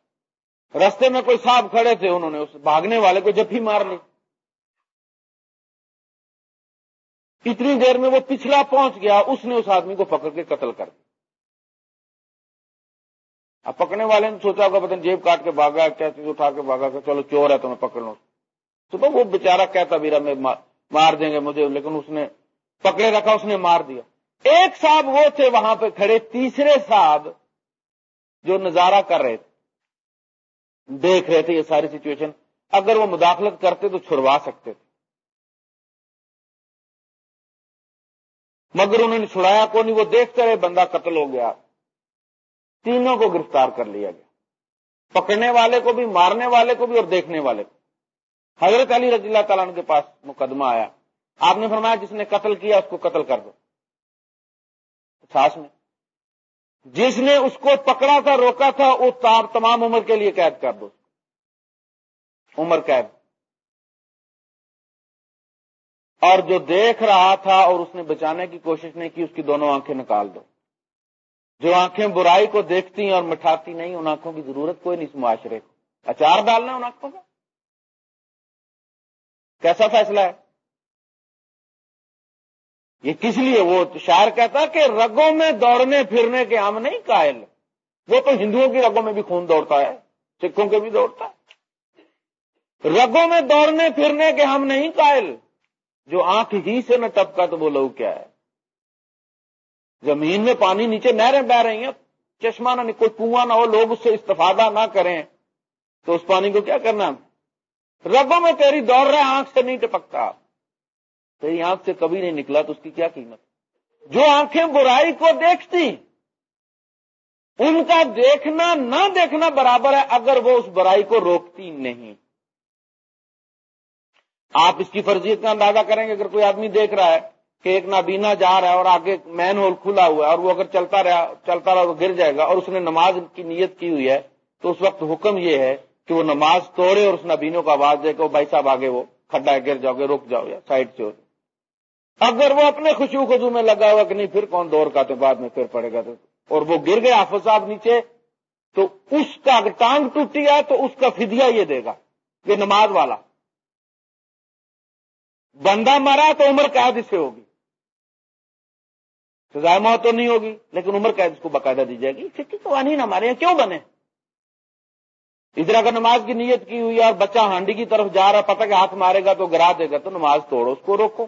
Speaker 1: رستے میں کوئی صاحب کھڑے تھے، انہوں نے اس، بھاگنے والے کو جب ہی مار لی۔ اتنی دیر میں وہ پچھلا پہنچ گیا، اس نے اس آدمی کو پکڑ کے قتل کر دیا۔ اب پکڑنے والے نے سوچا ہوگا، پتہ جیب کاٹ کے بھاگا کیا چیز اٹھا کے بھاگا کہ چلو چور ہے تو میں پکڑ لوں تو وہ بےچارا کہتا بھی میں مار دیں گے مجھے۔ لیکن اس نے پکڑے رکھا، اس نے مار دیا۔ ایک صاحب وہ تھے وہاں پہ کھڑے، تیسرے صاحب جو نظارہ کر رہے تھے۔ دیکھ رہے تھے یہ ساری سچویشن اگر وہ مداخلت کرتے تو چھڑوا سکتے تھے۔ مگر انہوں نے چھڑایا کو نہیں، وہ دیکھتے رہے بندہ قتل ہو گیا۔ تینوں کو گرفتار کر لیا گیا۔ پکڑنے والے کو بھی، مارنے والے کو بھی اور دیکھنے والے کو۔ حضرت علی رضی اللہ تعالیٰ کے پاس مقدمہ آیا۔ آپ نے فرمایا جس نے قتل کیا، اس کو قتل کر دو۔ ساس میں، جس نے اس کو پکڑا تھا، روکا تھا، وہ تمام عمر کے لیے قید کر دو۔ عمر قید۔ اور جو دیکھ رہا تھا اور اس نے بچانے کی کوشش نہیں کی، اس کی دونوں آنکھیں نکال دو۔ جو آنکھیں برائی کو دیکھتی ہیں اور مٹھاتی نہیں، ان آنکھوں کی ضرورت کوئی نہیں اس معاشرے کو۔ اچار ڈالنا ان آنکھوں کا کیسا فیصلہ ہے؟ یہ کس لیے؟ وہ شاعر کہتا کہ رگوں میں دوڑنے پھرنے کے ہم نہیں قائل۔ وہ تو ہندوؤں کی رگوں میں بھی خون دوڑتا ہے، سکھوں کے بھی دوڑتا ہے۔ رگوں میں دوڑنے پھرنے کے ہم نہیں قائل۔ جو آنکھ ہی سے نہ ٹپکا تو وہ لوگ کیا ہے؟ زمین میں پانی نیچے نہریں بہ رہی ہیں چشمہ نہ کوئی کنواں نہ ہو، لوگ اس سے استفادہ نہ کریں۔ تو اس پانی کو کیا کرنا؟ رگوں میں تیری دوڑ رہے آنکھ سے نہیں ٹپکتا۔ تیری آنکھ سے کبھی نہیں نکلا تو اس کی کیا قیمت؟ جو آنکھیں برائی کو دیکھتی، ان کا دیکھنا نہ دیکھنا برابر ہے، اگر وہ اس برائی کو روکتی نہیں۔ آپ اس کی فرضیت کا اندازہ کریں گے اگر کوئی آدمی دیکھ رہا ہے کہ ایک نابینا جا رہا ہے اور آگے مین ہول کھلا ہوا ہے اور وہ اگر چلتا رہا چلتا رہا تو گر جائے گا اور اس نے نماز کی نیت کی ہوئی ہے، تو اس وقت حکم یہ ہے کہ وہ نماز توڑے اور اس نبینوں کو آواز دے کہ بھائی صاحب آگے وہ کھڈا ہے، گر جاؤ گے، رک جاؤ یا سائڈ سے ہو۔ اگر وہ اپنے خوشی خزو میں لگا ہوا کہ نہیں، پھر کون دور کا تو بعد میں پھر پڑے گا تو۔ اور وہ گر گئے، حافظ صاحب نیچے، تو اس کا اگر ٹانگ ٹوٹی ہے تو اس کا فدیہ یہ دے گا، یہ نماز والا۔ بندہ مرا تو عمر قید اس سے ہوگی۔ سزائے موت تو نہیں ہوگی، لیکن عمر قید اس کو باقاعدہ دی جائے گی۔ فکی قوانین ہمارے یہاں کیوں بنے؟ ادھر اگر نماز کی نیت کی ہوئی اور بچہ ہانڈی کی طرف جا رہا پتہ کہ ہاتھ مارے گا تو گرا دے گا، تو نماز توڑو، اس کو روکو۔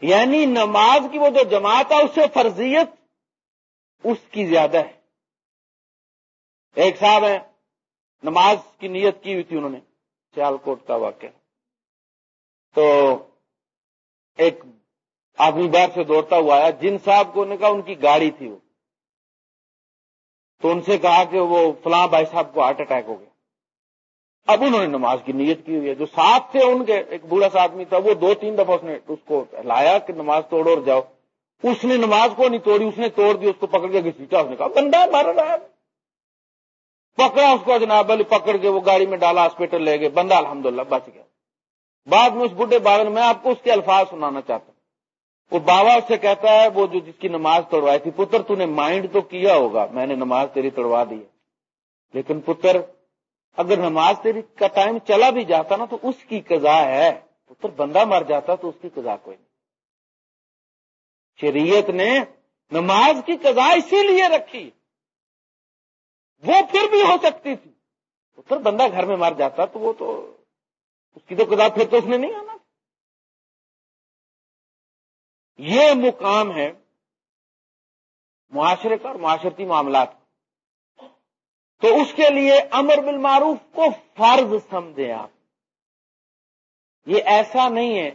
Speaker 1: یعنی نماز کی وہ جو جماعت ہے، اس سے فرضیت اس کی زیادہ ہے۔ ایک صاحب ہے نماز کی نیت کی ہوئی تھی انہوں نے۔ سیال کوٹ کا واقعہ۔ تو ایک آدمی باہر سے دوڑتا ہوا آیا، جن صاحب کو نے کہا ان کی گاڑی تھی وہ۔ تو ان سے کہا کہ وہ فلاں بھائی صاحب کو ہارٹ اٹیک ہو گیا۔ اب انہوں نے نماز کی نیت کی ہوئی ہے۔ جو ساتھ تھے ان کے، ایک بوڑھا سا آدمی تھا، وہ دو تین دفعہ اس نے اس کو لایا کہ نماز توڑو اور جاؤ۔ اس نے نماز کو نہیں توڑی، اس نے توڑ دی، اس کو پکڑ کے گھسیٹا، اس نے کہا، بندہ مر رہا پکڑا اس کو جناب علی پکڑ کے وہ گاڑی میں ڈالا، ہاسپٹل لے گئے، بندہ الحمدللہ بچ گیا۔ بعد میں اس بڈھے بابا میں آپ کو اس کے الفاظ سنانا چاہتا ہوں۔ وہ بابا اس سے کہتا ہے، وہ جو جس کی نماز توڑوائی تھی، پتر تو نے مائنڈ تو کیا ہوگا، میں نے نماز تیری توڑوا دی لیکن پتر، اگر نماز تیری کا ٹائم چلا بھی جاتا نا، تو اس کی قضا ہے۔ پتر بندہ مر جاتا تو اس کی قضا کوئی نہیں۔ شریعت نے نماز کی قضا اسی لیے رکھی۔ وہ پھر بھی ہو سکتی تھی۔ پتر بندہ گھر میں مر جاتا تو وہ تو اس کی تو قضا پھر تو اس نے نہیں آنا۔ یہ مقام ہے معاشرے کا اور معاشرتی معاملات تو اس کے لیے امر بالمعروف کو فرض سمجھیں آپ۔ یہ ایسا نہیں ہے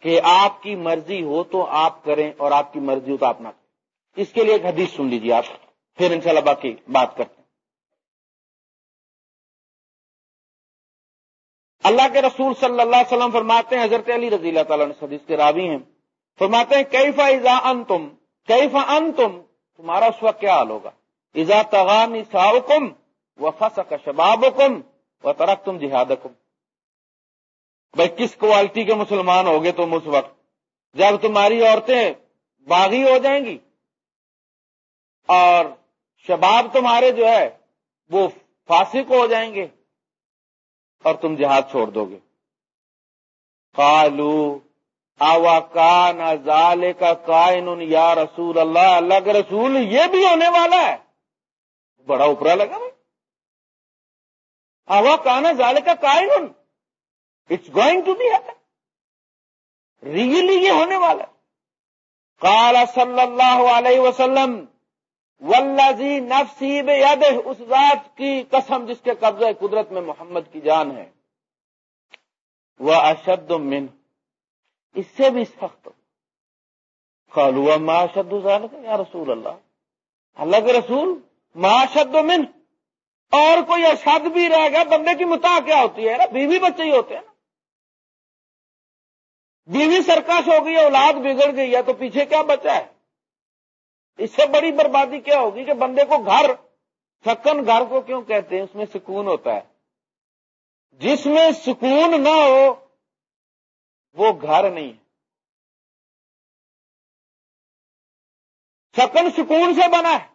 Speaker 1: کہ آپ کی مرضی ہو تو آپ کریں اور آپ کی مرضی ہو تو آپ نہ کریں۔ اس کے لیے ایک حدیث سن لیجیے آپ۔ پھر انشاءاللہ باقی بات کرتے ہیں۔ اللہ کے رسول صلی اللہ علیہ وسلم فرماتے ہیں، حضرت علی رضی اللہ تعالیٰ نے حدیث کے راوی ہیں، فرماتے ہیں کئی فا ان تم کئی ان تم تمہارا اس وقت کیا حال ہوگا؟ ایزا تغانی ساؤکم و فس کا شباب حکم و ترک تم جہاد بھائی، کس کوالٹی کے مسلمان ہوگے تم اس وقت؟ جب تمہاری عورتیں باغی ہو جائیں گی اور شباب تمہارے جو ہے وہ فاسق ہو جائیں گے اور تم جہاد چھوڑ دو گے۔ کالو آوا کان ازال کا کائن یا رسول اللہ؟ اللہ کے رسول یہ بھی ہونے والا ہے۔ بڑا اوپرا لگا بھائی۔ آوا کان ازال کا کائن it's going to be really یہ ہونے والا کالا صلی اللہ علیہ وسلم ولزی نفسی یاد اس ذات کی قسم جس کے قبضہ قدرت میں محمد کی جان ہے۔ وہ اشد من، اس سے بھی سخت۔ خالو معاشد یا رسول اللہ۔ اللہ کے رسول معاشد من، اور کوئی اشد بھی رہ گیا، بندے کی متا کیا ہوتی ہے؟ بیوی بچے ہی ہوتے ہیں نا۔ بیوی سرکش ہو گئی، اولاد بگڑ گئی ہے تو پیچھے کیا بچا ہے؟ اس سے بڑی بربادی کیا ہوگی کہ بندے کو گھر سکن گھر کو کیوں کہتے ہیں؟ اس میں سکون ہوتا ہے۔ جس میں سکون نہ ہو، وہ گھر نہیں ہے۔ سکن سکون سے بنا ہے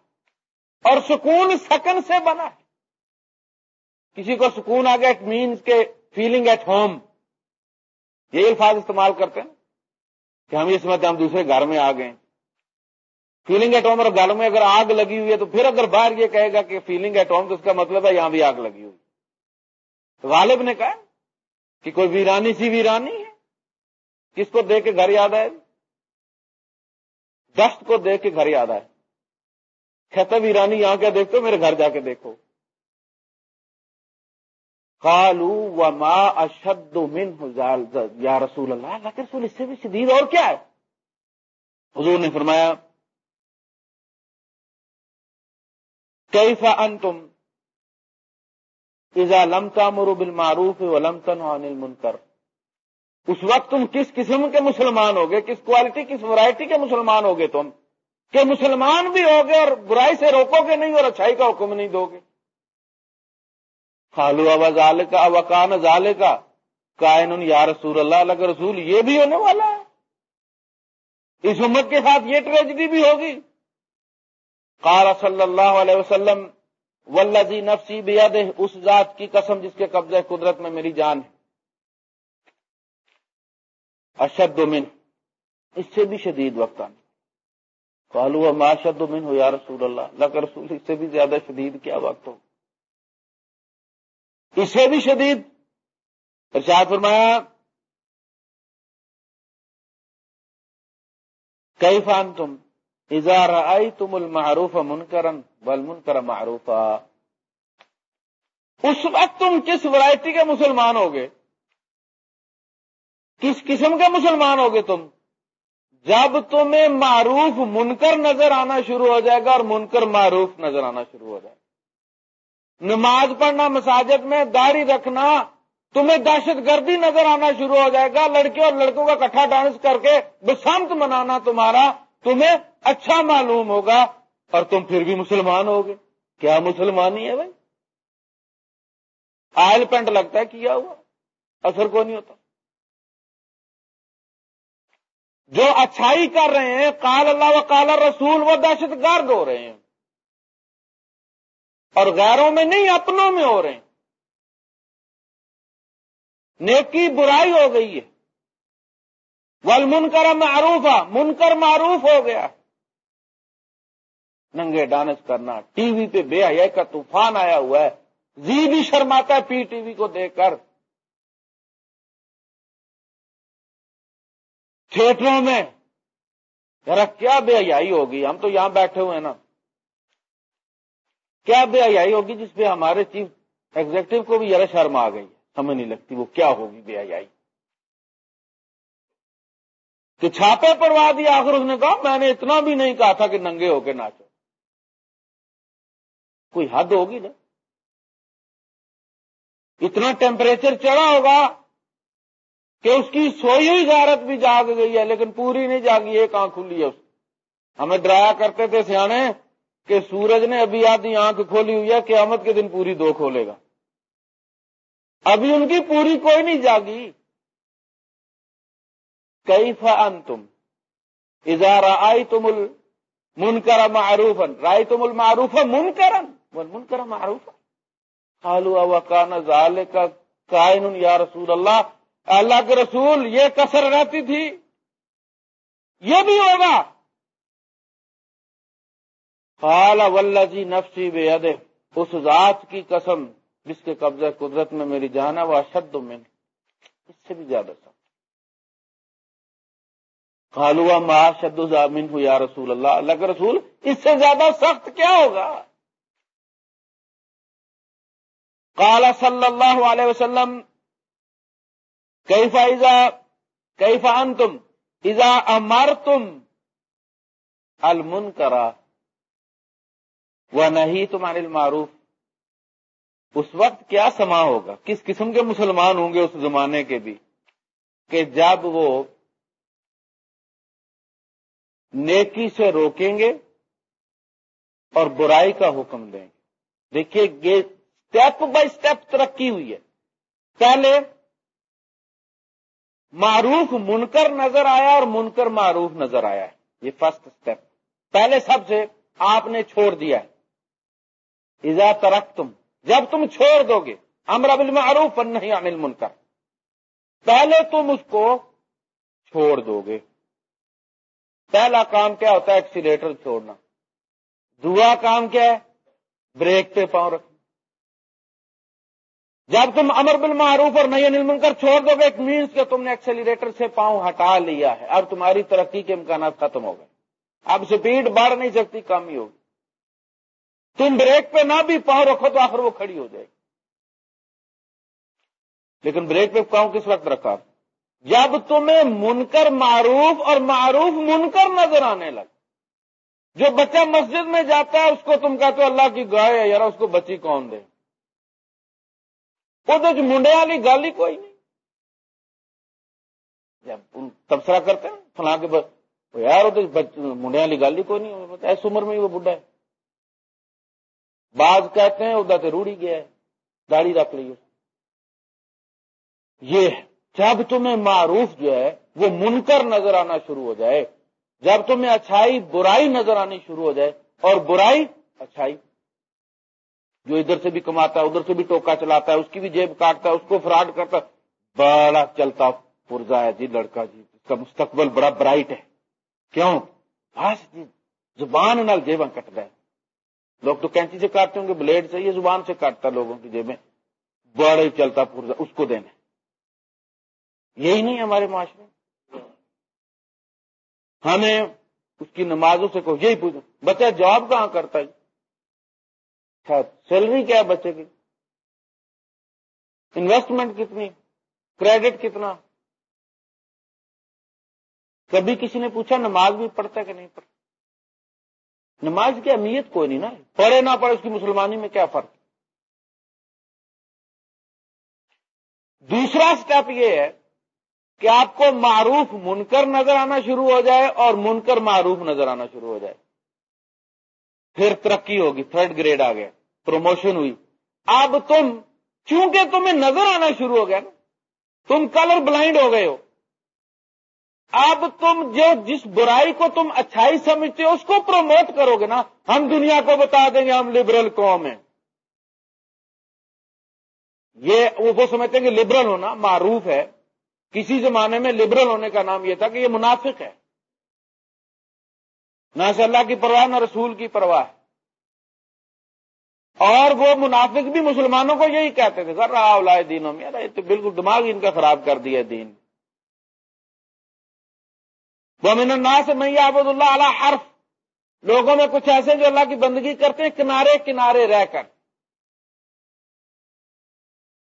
Speaker 1: اور سکون سکن سے بنا ہے۔ کسی کو سکون آ گیا اٹ مینس کے فیلنگ ایٹ ہوم یہ الفاظ استعمال کرتے ہیں کہ ہم یہ سمجھتے ہم دوسرے گھر میں آ گئے فیلنگ ایٹ ہوم اور گھر میں اگر آگ لگی ہوئی ہے تو پھر اگر باہر یہ کہے گا کہ فیلنگ ایٹ ہوم تو اس کا مطلب ہے یہاں بھی آگ لگی ہوئی تو غالب نے کہا کہ کوئی ویرانی سی ویرانی ہے کس کو دیکھ کے گھر یاد آئے دست کو دیکھ کے گھر یاد آئے کہتا ویرانی یہاں کیا دیکھتے میرے گھر جا کے دیکھو کالو و ما اشد من یا رسول اللہ اللہ کے رسول اس سے بھی شدید اور کیا ہے حضور نے فرمایا کئی فا ان تم ایزا لمتا بل معروف و لمتن عن المنکر؟ اس وقت تم کس قسم کے مسلمان ہوگے؟ کس کوالٹی کس ورائٹی کے مسلمان ہوگے تم؟ کہ مسلمان بھی ہوگے اور برائی سے روکو گے نہیں اور اچھائی کا حکم نہیں دو گے؟ خالو اب کا اوکان ظال کا کائن یا رسول اللہ علیہ رسول یہ بھی ہونے والا ہے۔ اس امت کے ساتھ یہ ٹریجڈی بھی ہوگی۔ قال صلی اللہ علیہ وسلم ولزی نفسی بیاد اس ذات کی قسم جس کے قبضہ قدرت میں میری جان ہے. اشد من، اس سے بھی شدید وقت آنے کالو ما شد من ہو یا رسول اللہ؟ اللہ رسول، اس سے بھی زیادہ شدید کیا وقت ہو؟ اس سے بھی شدید. ارشاد فرمایا کئی فان تم اظہار آئی تم المعروف منکرن بل منکر معروف اس وقت تم کس ورائٹی کے مسلمان ہوگے؟ کس قسم کے مسلمان ہوگے تم؟ جب تمہیں معروف منکر نظر آنا شروع ہو جائے گا اور منکر معروف نظر آنا شروع ہو جائے گا۔ نماز پڑھنا مساجد میں، داڑھی رکھنا، تمہیں دہشت گردی نظر آنا شروع ہو جائے گا، لڑکے اور لڑکوں کا کٹھا ڈانس کر کے بسنت منانا تمہارا۔ تمہیں اچھا معلوم ہوگا اور تم پھر بھی مسلمان ہوگے کیا مسلمانی ہے بھائی؟ آئل پینٹ لگتا ہے کیا ہوا؟ اثر کو نہیں ہوتا؟ جو اچھائی کر رہے ہیں کال اللہ و کال رسول وہ دہشت گرد ہو رہے ہیں۔ اور غیروں میں نہیں، اپنوں میں ہو رہے ہیں۔ نیکی برائی ہو گئی ہے۔ ول منکر معروف منکر معروف ہو گیا۔ ننگے ڈانس کرنا، ٹی وی پہ بے حیا کا طوفان آیا ہوا ہے۔ زی بھی شرماتا ہے پی ٹی وی کو دیکھ کر۔ تھیٹروں میں ذرا کیا بے حیائی ہوگی؟ ہم تو یہاں بیٹھے ہوئے ہیں نا۔ کیا بے حیائی ہوگی جس پہ ہمارے چیف ایگزیکٹو کو بھی ذرا شرم آ گئی ہمیں نہیں لگتی وہ کیا ہوگی بے حیائی۔ کہ چھاپے پڑوا دیا آخر اس نے کہا، میں نے اتنا بھی نہیں کہا تھا کہ ننگے ہو کے ناچو۔ کوئی حد ہوگی نا؟ اتنا ٹیمپریچر چڑھا ہوگا کہ اس کی سوئی ہوئی غارت بھی جاگ گئی ہے، لیکن پوری نہیں جاگی، ایک آنکھ کھلی ہے اس ہمیں ڈرایا کرتے تھے سیانے کہ سورج نے ابھی آدھی آنکھ کھولی ہوئی ہے، قیامت کے دن پوری دو کھولے گا۔ ابھی ان کی پوری کوئی نہیں جاگی۔ کئی فن تم ازارا آئی تم من المعروف من کرن من کر معروف. خالو وکان ظال کا کائن یا رسول اللہ اللہ کے رسول یہ کسر رہتی تھی. یہ بھی ہوگا. خال ولہ نفسی بے اس ذات کی قسم جس کے قبضہ قدرت میں میری جان ہے، وہ اشد میں اس سے بھی زیادہ سخت. خالوا ما شد ضامن ہو یا رسول اللہ اللہ کے رسول، اس سے زیادہ سخت کیا ہوگا؟ کالا صلی اللہ علیہ وسلم کئی فائزہ کئی فان تم ایزا امر تم المن کرا وہ نہیں تمہارے معروف اس وقت کیا سما ہوگا؟ کس قسم کے مسلمان ہوں گے اس زمانے کے بھی؟ کہ جب وہ نیکی سے روکیں گے اور برائی کا حکم دیں گے۔ دیکھیے، یہ اسٹیپ بائی اسٹیپ ترقی ہوئی ہے۔ پہلے معروف منکر نظر آیا اور منکر معروف نظر آیا ہے۔ یہ فرسٹ اسٹیپ پہلے سب سے آپ نے چھوڑ دیا ہے۔ ایزا ترک تم جب تم چھوڑ دو گے، امر ابل معروف نہیں عمل منکر پہلے تم اس کو چھوڑ دو گے۔ پہلا کام کیا ہوتا ہے ایکسیلیٹر چھوڑنا۔ دعا کام کیا ہے؟ بریک پہ پاؤں رکھنا۔ جب تم امر بل معروف اور نہیں انل کر چھوڑ دو گے ایک مینس کہ تم نے ایکسیلیٹر سے پاؤں ہٹا لیا ہے۔ اب تمہاری ترقی کے امکانات ختم ہو گئے۔ اب سپیڈ بڑھ نہیں سکتی، کم ہی ہوگی۔ تم بریک پہ نہ بھی پاؤں رکھو تو آخر وہ کھڑی ہو جائے گی۔ لیکن بریک پہ پاؤں کس وقت رکھا جب تمہیں منکر معروف اور معروف منکر نظر آنے لگ جو بچہ مسجد میں جاتا ہے، اس کو تم کہتے ہو، اللہ کی گائے ہے، یار، اس کو بچی کون دے؟ وہ تو منڈے والی گل ہی کوئی نہیں۔ جب تبصرہ کرتے ہیں، فلاں کے یار، وہ تو منڈے والی گل ہی کوئی نہیں ایس عمر میں وہ بڈھا ہے۔ بعض کہتے ہیں ادھر سے روڑی گیا ہے، داڑھی رکھ لی یہ جب تمہیں معروف جو ہے، وہ منکر نظر آنا شروع ہو جائے۔ جب تمہیں اچھائی، برائی نظر آنی شروع ہو جائے، اور برائی، اچھائی۔ جو ادھر سے بھی کماتا ہے، ادھر سے بھی ٹوکا چلاتا ہے، اس کی بھی جیب کاٹتا ہے، اس کو فراڈ کرتا بڑا چلتا پرزا ہے جی لڑکا جی اس کا مستقبل بڑا برائٹ ہے۔ کیوں؟ بس جی زبان نال جیباں کٹ گئے لوگ تو کینچی سے کاٹتے ہوں گے، بلیڈ سے، یہ زبان سے کاٹتا لوگوں کی جیبیں۔ بڑے چلتا پرزا، اس کو دینے یہی نہیں ہمارے معاشرے ہمیں اس کی نمازوں سے کوئی یہی پوچھو بچہ جاب کہاں کرتا ہے؟ سیلری کیا ہے بچے کی؟ انویسٹمنٹ کتنی؟ کریڈٹ کتنا؟ کبھی کسی نے پوچھا نماز بھی پڑھتا ہے کہ نہیں پڑھتا؟ نماز کی اہمیت کوئی نہیں نا۔ پڑھے نہ پڑھے اس کی مسلمانی میں کیا فرق؟ دوسرا سٹیپ یہ ہے کہ آپ کو معروف منکر نظر آنا شروع ہو جائے اور منکر معروف نظر آنا شروع ہو جائے۔ پھر ترقی ہوگی، تھرڈ گریڈ آ گیا، پروموشن ہوئی۔ اب تم، چونکہ تمہیں نظر آنا شروع ہو گیا نا، تم کلر بلائنڈ ہو گئے ہو۔ اب تم جو جس برائی کو تم اچھائی سمجھتے ہو، اس کو پروموٹ کرو گے نا۔ ہم دنیا کو بتا دیں گے، ہم لبرل قوم ہیں۔ یہ وہ سمجھتے ہیں کہ لبرل ہونا معروف ہے۔ کسی زمانے میں لبرل ہونے کا نام یہ تھا کہ یہ منافق ہے۔ نہ اللہ کی پرواہ، نہ رسول کی پرواہ۔ اور وہ منافق بھی مسلمانوں کو یہی کہتے تھے سر رہا اولائے دینوں میں یہ تو بالکل دماغ ان کا خراب کر دیا دین۔ وہ من سے میں آبد اللہ علیہ حرف۔ لوگوں میں کچھ ایسے جو اللہ کی بندگی کرتے ہیں، کنارے کنارے رہ کر۔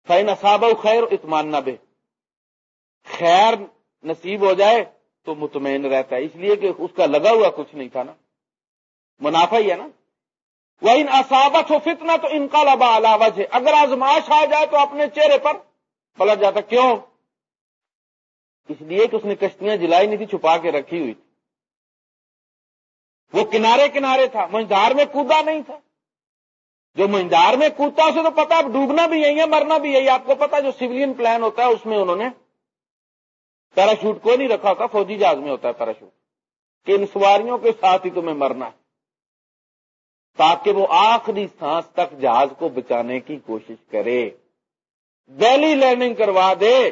Speaker 1: فین صاب خیر اطمان بے خیر نصیب ہو جائے تو مطمئن رہتا ہے۔ اس لیے کہ اس کا لگا ہوا کچھ نہیں تھا نا۔ منافع ہی ہے نا۔ وہ ان اصابت ہو فتنا تو ان کا لبا علاوج ہے اگر آزماش آ جائے تو اپنے چہرے پر پلٹ جاتا۔ کیوں؟ اس لیے کہ اس نے کشتیاں جلائی نہیں تھی، چھپا کے رکھی ہوئی تھی۔ وہ کنارے کنارے تھا۔ منجدار میں کودا نہیں تھا۔ جو منجدار میں کودتا اسے تو پتا ڈوبنا بھی یہی ہے، مرنا بھی یہی آپ کو پتا جو سولین پلان ہوتا ہے، اس میں انہوں نے پیراشوٹ کو نہیں رکھا ہوتا، فوجی جہاز میں ہوتا ہے پیراشوٹ۔ کہ ان سواریوں کے ساتھ ہی تمہیں مرنا ہے۔ تاکہ وہ آخری سانس تک جہاز کو بچانے کی کوشش کرے۔ دہلی لینڈنگ کروا دے۔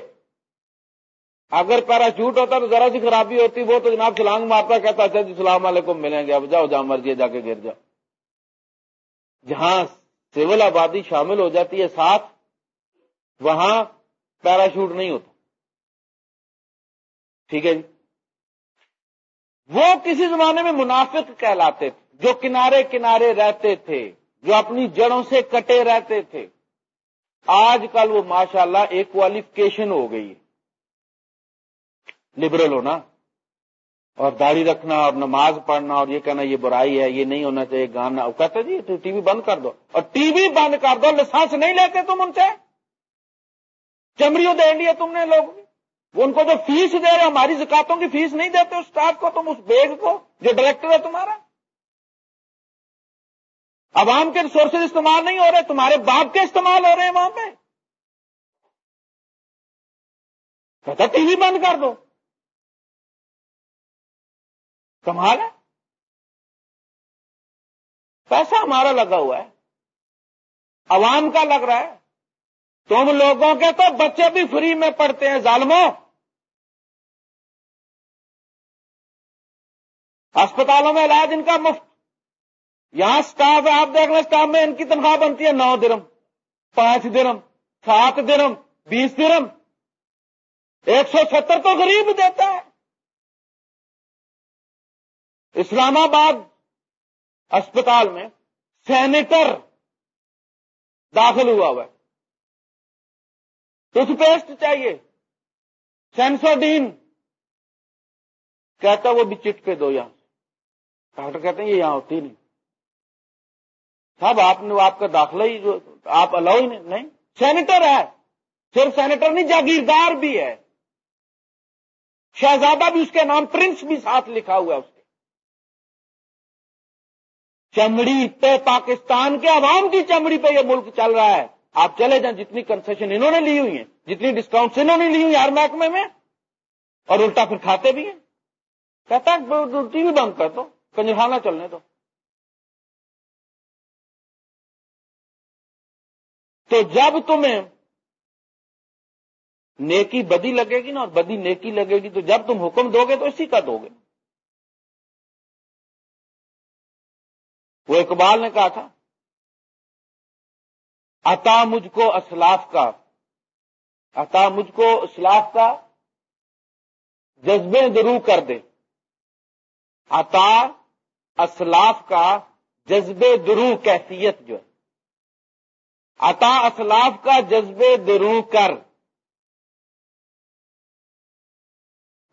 Speaker 1: اگر پیراشوٹ ہوتا تو ذرا سی خرابی ہوتی، وہ تو جناب سلانگ مارتا، کہتا اچھا جی السلام علیکم، ملیں گے، اب جاؤ، جہاں مرضی جا کے گر جاؤ۔ جہاں سول آبادی شامل ہو جاتی ہے ساتھ، وہاں پیراشوٹ نہیں ہوتا۔ ٹھیک ہے جی؟ وہ کسی زمانے میں منافق کہلاتے تھے، جو کنارے کنارے رہتے تھے، جو اپنی جڑوں سے کٹے رہتے تھے۔ آج کل وہ ماشاءاللہ ایک کوالیفکیشن ہو گئی لبرل ہونا اور داڑھی رکھنا اور نماز پڑھنا اور یہ کہنا یہ برائی ہے، یہ نہیں ہونا چاہیے، گانا۔ وہ کہتے جی تو ٹی وی بند کر دو۔ اور ٹی وی بند کر دو، لسانس نہیں لیتے تم ان سے۔ چمڑیوں دے لیا تم نے لوگ۔ وہ ان کو جو فیس دے رہے ہماری زکاتوں کی فیس نہیں دیتے اس اسٹاف کو، تم اس بیگ کو جو ڈائریکٹر ہے تمہارا۔ عوام کے ریسورسز استعمال نہیں ہو رہے، تمہارے باپ کے استعمال ہو رہے ہیں وہاں پہ۔ کہتا ٹی وی بند کر دو۔ کمال ہے۔ پیسہ ہمارا لگا ہوا ہے۔ عوام کا لگ رہا ہے۔ تم لوگوں کے تو بچے بھی فری میں پڑھتے ہیں، ظالموں۔ اسپتالوں میں علاج ان کا مفت۔ یہاں سٹاف ہے، آپ دیکھ لیں اسٹاف میں ان کی تنخواہ بنتی ہے، نو درم، پانچ درم، سات درم، بیس درم۔ ایک سو ستر تو غریب دیتا ہے۔ اسلام آباد اسپتال میں سینیٹر داخل ہوا ہوا ہے۔ ٹوتھ پیسٹ چاہیے۔ سینسوڈین۔ کہتا وہ بھی چٹ کے دو یہاں ڈاکٹر کہتے ہیں یہ یہاں ہوتی نہیں۔ صاحب آپ نے آپ کا داخلہ ہی جو آپ الاؤ ہی نہیں سینیٹر ہے۔ صرف سینیٹر نہیں، جاگیردار بھی ہے۔ شہزادہ بھی اس کے نام پرنس بھی ساتھ لکھا ہوا ہے اس کے۔ چمڑی پہ پاکستان کے عوام کی چمڑی پہ یہ ملک چل رہا ہے۔ آپ چلے جائیں، جتنی کنسیشن انہوں نے لی ہوئی ہیں، جتنی ڈسکاؤنٹ انہوں نے لی ہوئی ہر محکمے میں، اور الٹا پھر کھاتے بھی ہیں۔ کہتا ہے، ٹی وی بند کر دو کنجخانہ چلنے دو۔ تو جب تمہیں نیکی بدی لگے گی نا، اور بدی نیکی لگے گی، تو جب تم حکم دو گے، تو اسی کا دو گے۔ وہ اقبال نے کہا تھا عطا مجھ کو اسلاف کا، عطا مجھ کو اسلاف کا جذبے درو کر دے۔ عطا اسلاف کا جذبے درو کیفیت جو ہے۔ عطا اسلاف کا جذبے درو کر۔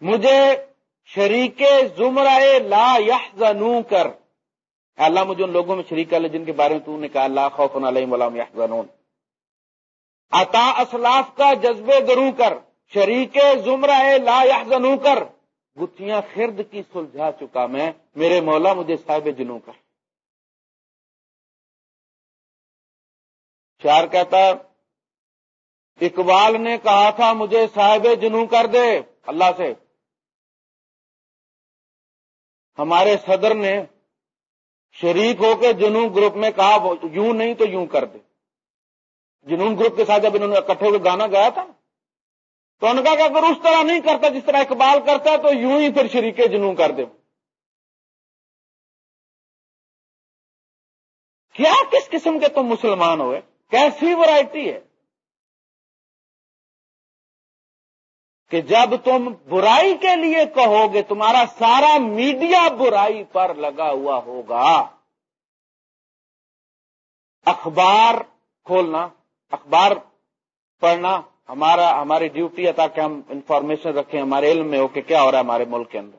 Speaker 1: مجھے شریک زمرہ لا یحزنو کر۔ اللہ مجھے ان لوگوں میں شریک کر لے جن کے بارے میں تو نے کہا اللہ خوف علیہ ولام یحزنون۔ عطا اسلاف کا جذبے درو کر، شریک زمرہ لا یحزنو کر۔ گتھیاں خرد کی سلجھا چکا میں، میرے مولا مجھے صاحب جنوں کر۔ چار کہتا، اقبال نے کہا تھا، مجھے صاحب جنو کر دے۔ اللہ سے۔ ہمارے صدر نے شریک ہو کے جنون گروپ میں کہا یوں نہیں تو یوں کر دے۔ جنون گروپ کے ساتھ جب انہوں نے اکٹھے ہوئے گانا گایا تھا تو ان کا کہ اگر اس طرح نہیں کرتا جس طرح اقبال کرتا ہے تو یوں ہی پھر شریک جنون کر دے۔ کیا کس قسم کے تم مسلمان ہوئے؟ کیسی ورائٹی ہے؟ کہ جب تم برائی کے لیے کہو گے، تمہارا سارا میڈیا برائی پر لگا ہوا ہوگا۔ اخبار کھولنا، اخبار پڑھنا، ہمارا، ہماری ڈیوٹی ہے تاکہ ہم انفارمیشن رکھیں ہمارے علم میں ہو کہ کیا ہو رہا ہے ہمارے ملک کے اندر۔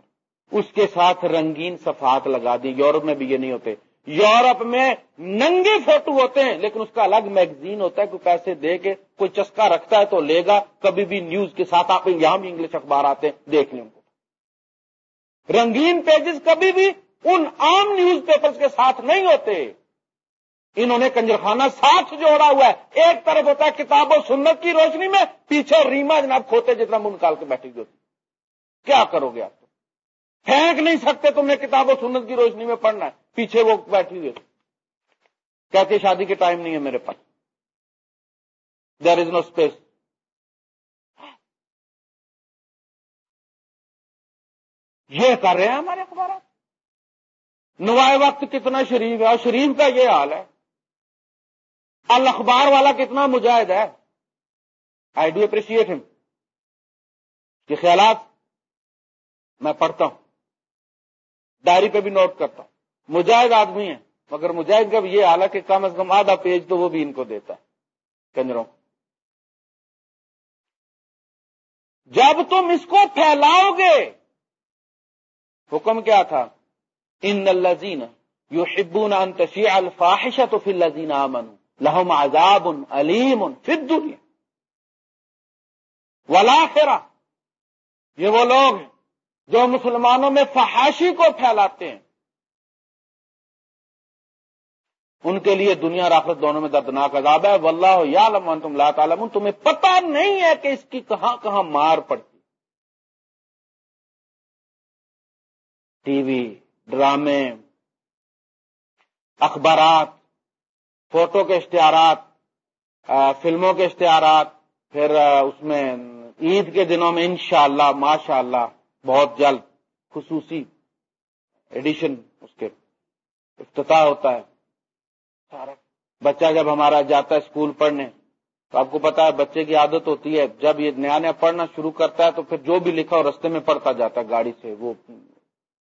Speaker 1: اس کے ساتھ رنگین صفحات لگا دی یورپ میں بھی یہ نہیں ہوتے۔ یورپ میں ننگے فوٹو ہوتے ہیں، لیکن اس کا الگ میگزین ہوتا ہے، کوئی پیسے دے کے، کوئی چسکا رکھتا ہے تو لے گا، کبھی بھی نیوز کے ساتھ آپ یہاں بھی انگلش اخبار آتے ہیں، دیکھ لیں کو۔ رنگین پیجز کبھی بھی ان عام نیوز پیپر کے ساتھ نہیں ہوتے۔ انہوں نے کنجرخانہ ساتھ جوڑا ہوا ہے۔ ایک طرف ہوتا ہے کتاب و سنت کی روشنی میں، پیچھے ریما جناب کھوتے جتنا منہ نکال کے بیٹھی ہوتی۔ کیا کرو گے آپ پھینک نہیں سکتے تم نے کتاب و سنت کی روشنی میں پڑھنا ہے۔ پیچھے وہ بیٹھی ہوئی کہتے شادی کے ٹائم نہیں ہے میرے پاس۔ دیر از نو اسپیس یہ کر رہے ہیں ہمارے اخبارات۔ نوائے وقت کتنا شریف ہے اور شریف کا یہ حال ہے۔ الاخبار والا کتنا مجاہد ہے۔ آئی ڈو اپریشیٹ ہم یہ خیالات میں پڑھتا ہوں۔ ڈائری پہ بھی نوٹ کرتا ہوں۔ مجاہد آدمی ہیں، مگر مجاہد کا یہ حال کہ کم از کم آدھا پیج تو وہ بھی ان کو دیتا ہے، کنجروں جب تم اس کو پھیلاؤ گے، حکم کیا تھا؟ ان الزین یو شبون انتشی الفاحش تو پھر لذین امن لہم عذاب علیم پھر دنیا ولا یہ وہ لوگ جو مسلمانوں میں فحاشی کو پھیلاتے ہیں۔ ان کے لیے دنیا راخت دونوں میں دردناک عذاب ہے۔ واللہ یا لمن تم لا تعلمون۔ تمہیں پتہ نہیں ہے کہ اس کی کہاں کہاں مار پڑتی۔ ٹی وی، ڈرامے، اخبارات، فوٹو کے اشتہارات فلموں کے اشتہارات، پھر اس میں عید کے دنوں میں انشاءاللہ، ماشاءاللہ، بہت جلد خصوصی ایڈیشن اس کے افتتاح ہوتا ہے۔ بچہ جب ہمارا جاتا ہے اسکول پڑھنے، تو آپ کو پتا ہے بچے کی عادت ہوتی ہے، جب یہ نیا نیا پڑھنا شروع کرتا ہے تو پھر جو بھی لکھا ہو رستے میں پڑھتا جاتا ہے، گاڑی سے وہ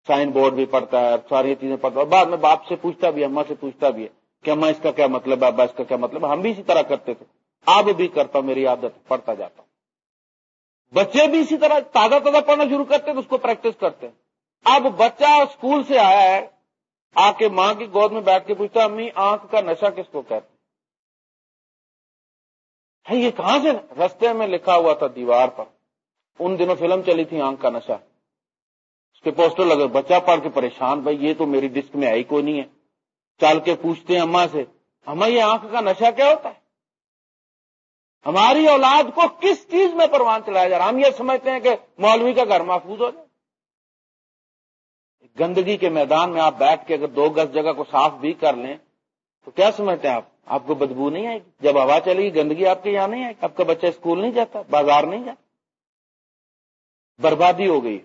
Speaker 1: سائن بورڈ بھی پڑھتا ہے، ساری چیزیں پڑھتا ہے۔ بعد میں باپ سے پوچھتا بھی ہے اما سے پوچھتا بھی ہے کہ اما اس کا کیا مطلب ہے، ابا اس کا کیا مطلب ہے؟ ہم بھی اسی طرح کرتے تھے۔ اب بھی کرتا ہوں، میری عادت، پڑھتا جاتا ہوں۔ بچے بھی اسی طرح تازہ تازہ پڑھنا شروع کرتے تو اس کو پریکٹس کرتے اب بچہ اسکول سے آیا ہے آ کے ماں کی گود میں بیٹھ کے پوچھتا امی، آنکھ کا نشہ کس کو کہتے یہ کہاں سے؟ رستے میں لکھا ہوا تھا دیوار پر۔ ان دنوں فلم چلی تھی آنکھ کا نشہ۔ اس کے پوسٹر لگے بچہ پڑھ کے پریشان، بھائی، یہ تو میری ڈسک میں آئی کوئی نہیں ہے۔ چل کے پوچھتے ہیں اما سے اما یہ آنکھ کا نشہ کیا ہوتا ہے؟ ہماری اولاد کو کس چیز میں پروان چلایا جا رہا ہم یہ سمجھتے ہیں کہ مولوی کا گھر محفوظ ہو جائے۔ گندگی کے میدان میں آپ بیٹھ کے اگر دو گز جگہ کو صاف بھی کر لیں، تو کیا سمجھتے ہیں آپ؟ آپ کو بدبو نہیں آئے گی؟ جب ہوا چلے گی، گندگی آپ کے یہاں نہیں آئے گی؟ آپ کا بچہ اسکول نہیں جاتا، بازار نہیں جاتا؟ بربادی ہو گئی۔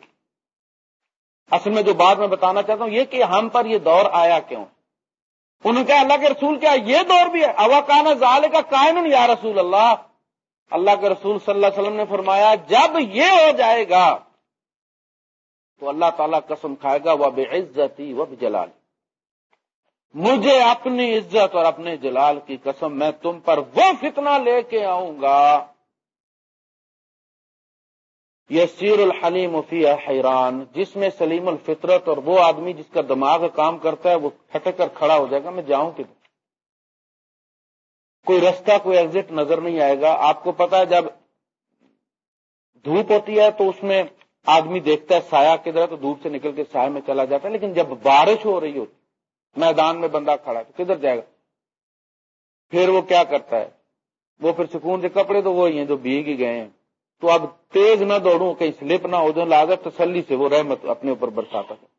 Speaker 1: اصل میں جو بات میں بتانا چاہتا ہوں، یہ کہ ہم پر یہ دور آیا کیوں؟ انہوں نے کہا، اللہ کے رسول کیا یہ دور بھی ہے؟ اوکانا ظال کا کائن یا رسول اللہ؟ اللہ کے رسول صلی اللہ علیہ وسلم نے فرمایا، جب یہ ہو جائے گا تو اللہ تعالیٰ قسم کھائے گا وہ بے عزتی وہ جلال مجھے اپنی عزت اور اپنے جلال کی قسم، میں تم پر وہ فتنہ لے کے آؤں گا۔ یہ سیر الحلیم فی حیران جس میں سلیم الفطرت اور وہ آدمی جس کا دماغ کام کرتا ہے، وہ کھٹک کر کھڑا ہو جائے گا، میں جاؤں کدھر؟ کوئی رستہ، کوئی ایگزٹ نظر نہیں آئے گا۔ آپ کو پتا ہے، جب دھوپ ہوتی ہے تو اس میں آدمی دیکھتا ہے سایہ کدھر تو دور سے نکل کے سایہ میں چلا جاتا ہے، لیکن جب بارش ہو رہی ہوتی، میدان میں بندہ کھڑا ہے تو کدھر جائے گا؟ پھر وہ کیا کرتا ہے؟ وہ پھر سکون سے کپڑے تو وہی ہیں جو بھیگ ہی گئے ہیں۔ تو اب تیز نہ دوڑوں، کہیں سلپ نہ ہو جاؤں لاگت تسلی سے وہ رحمت اپنے اوپر برساتا ہے۔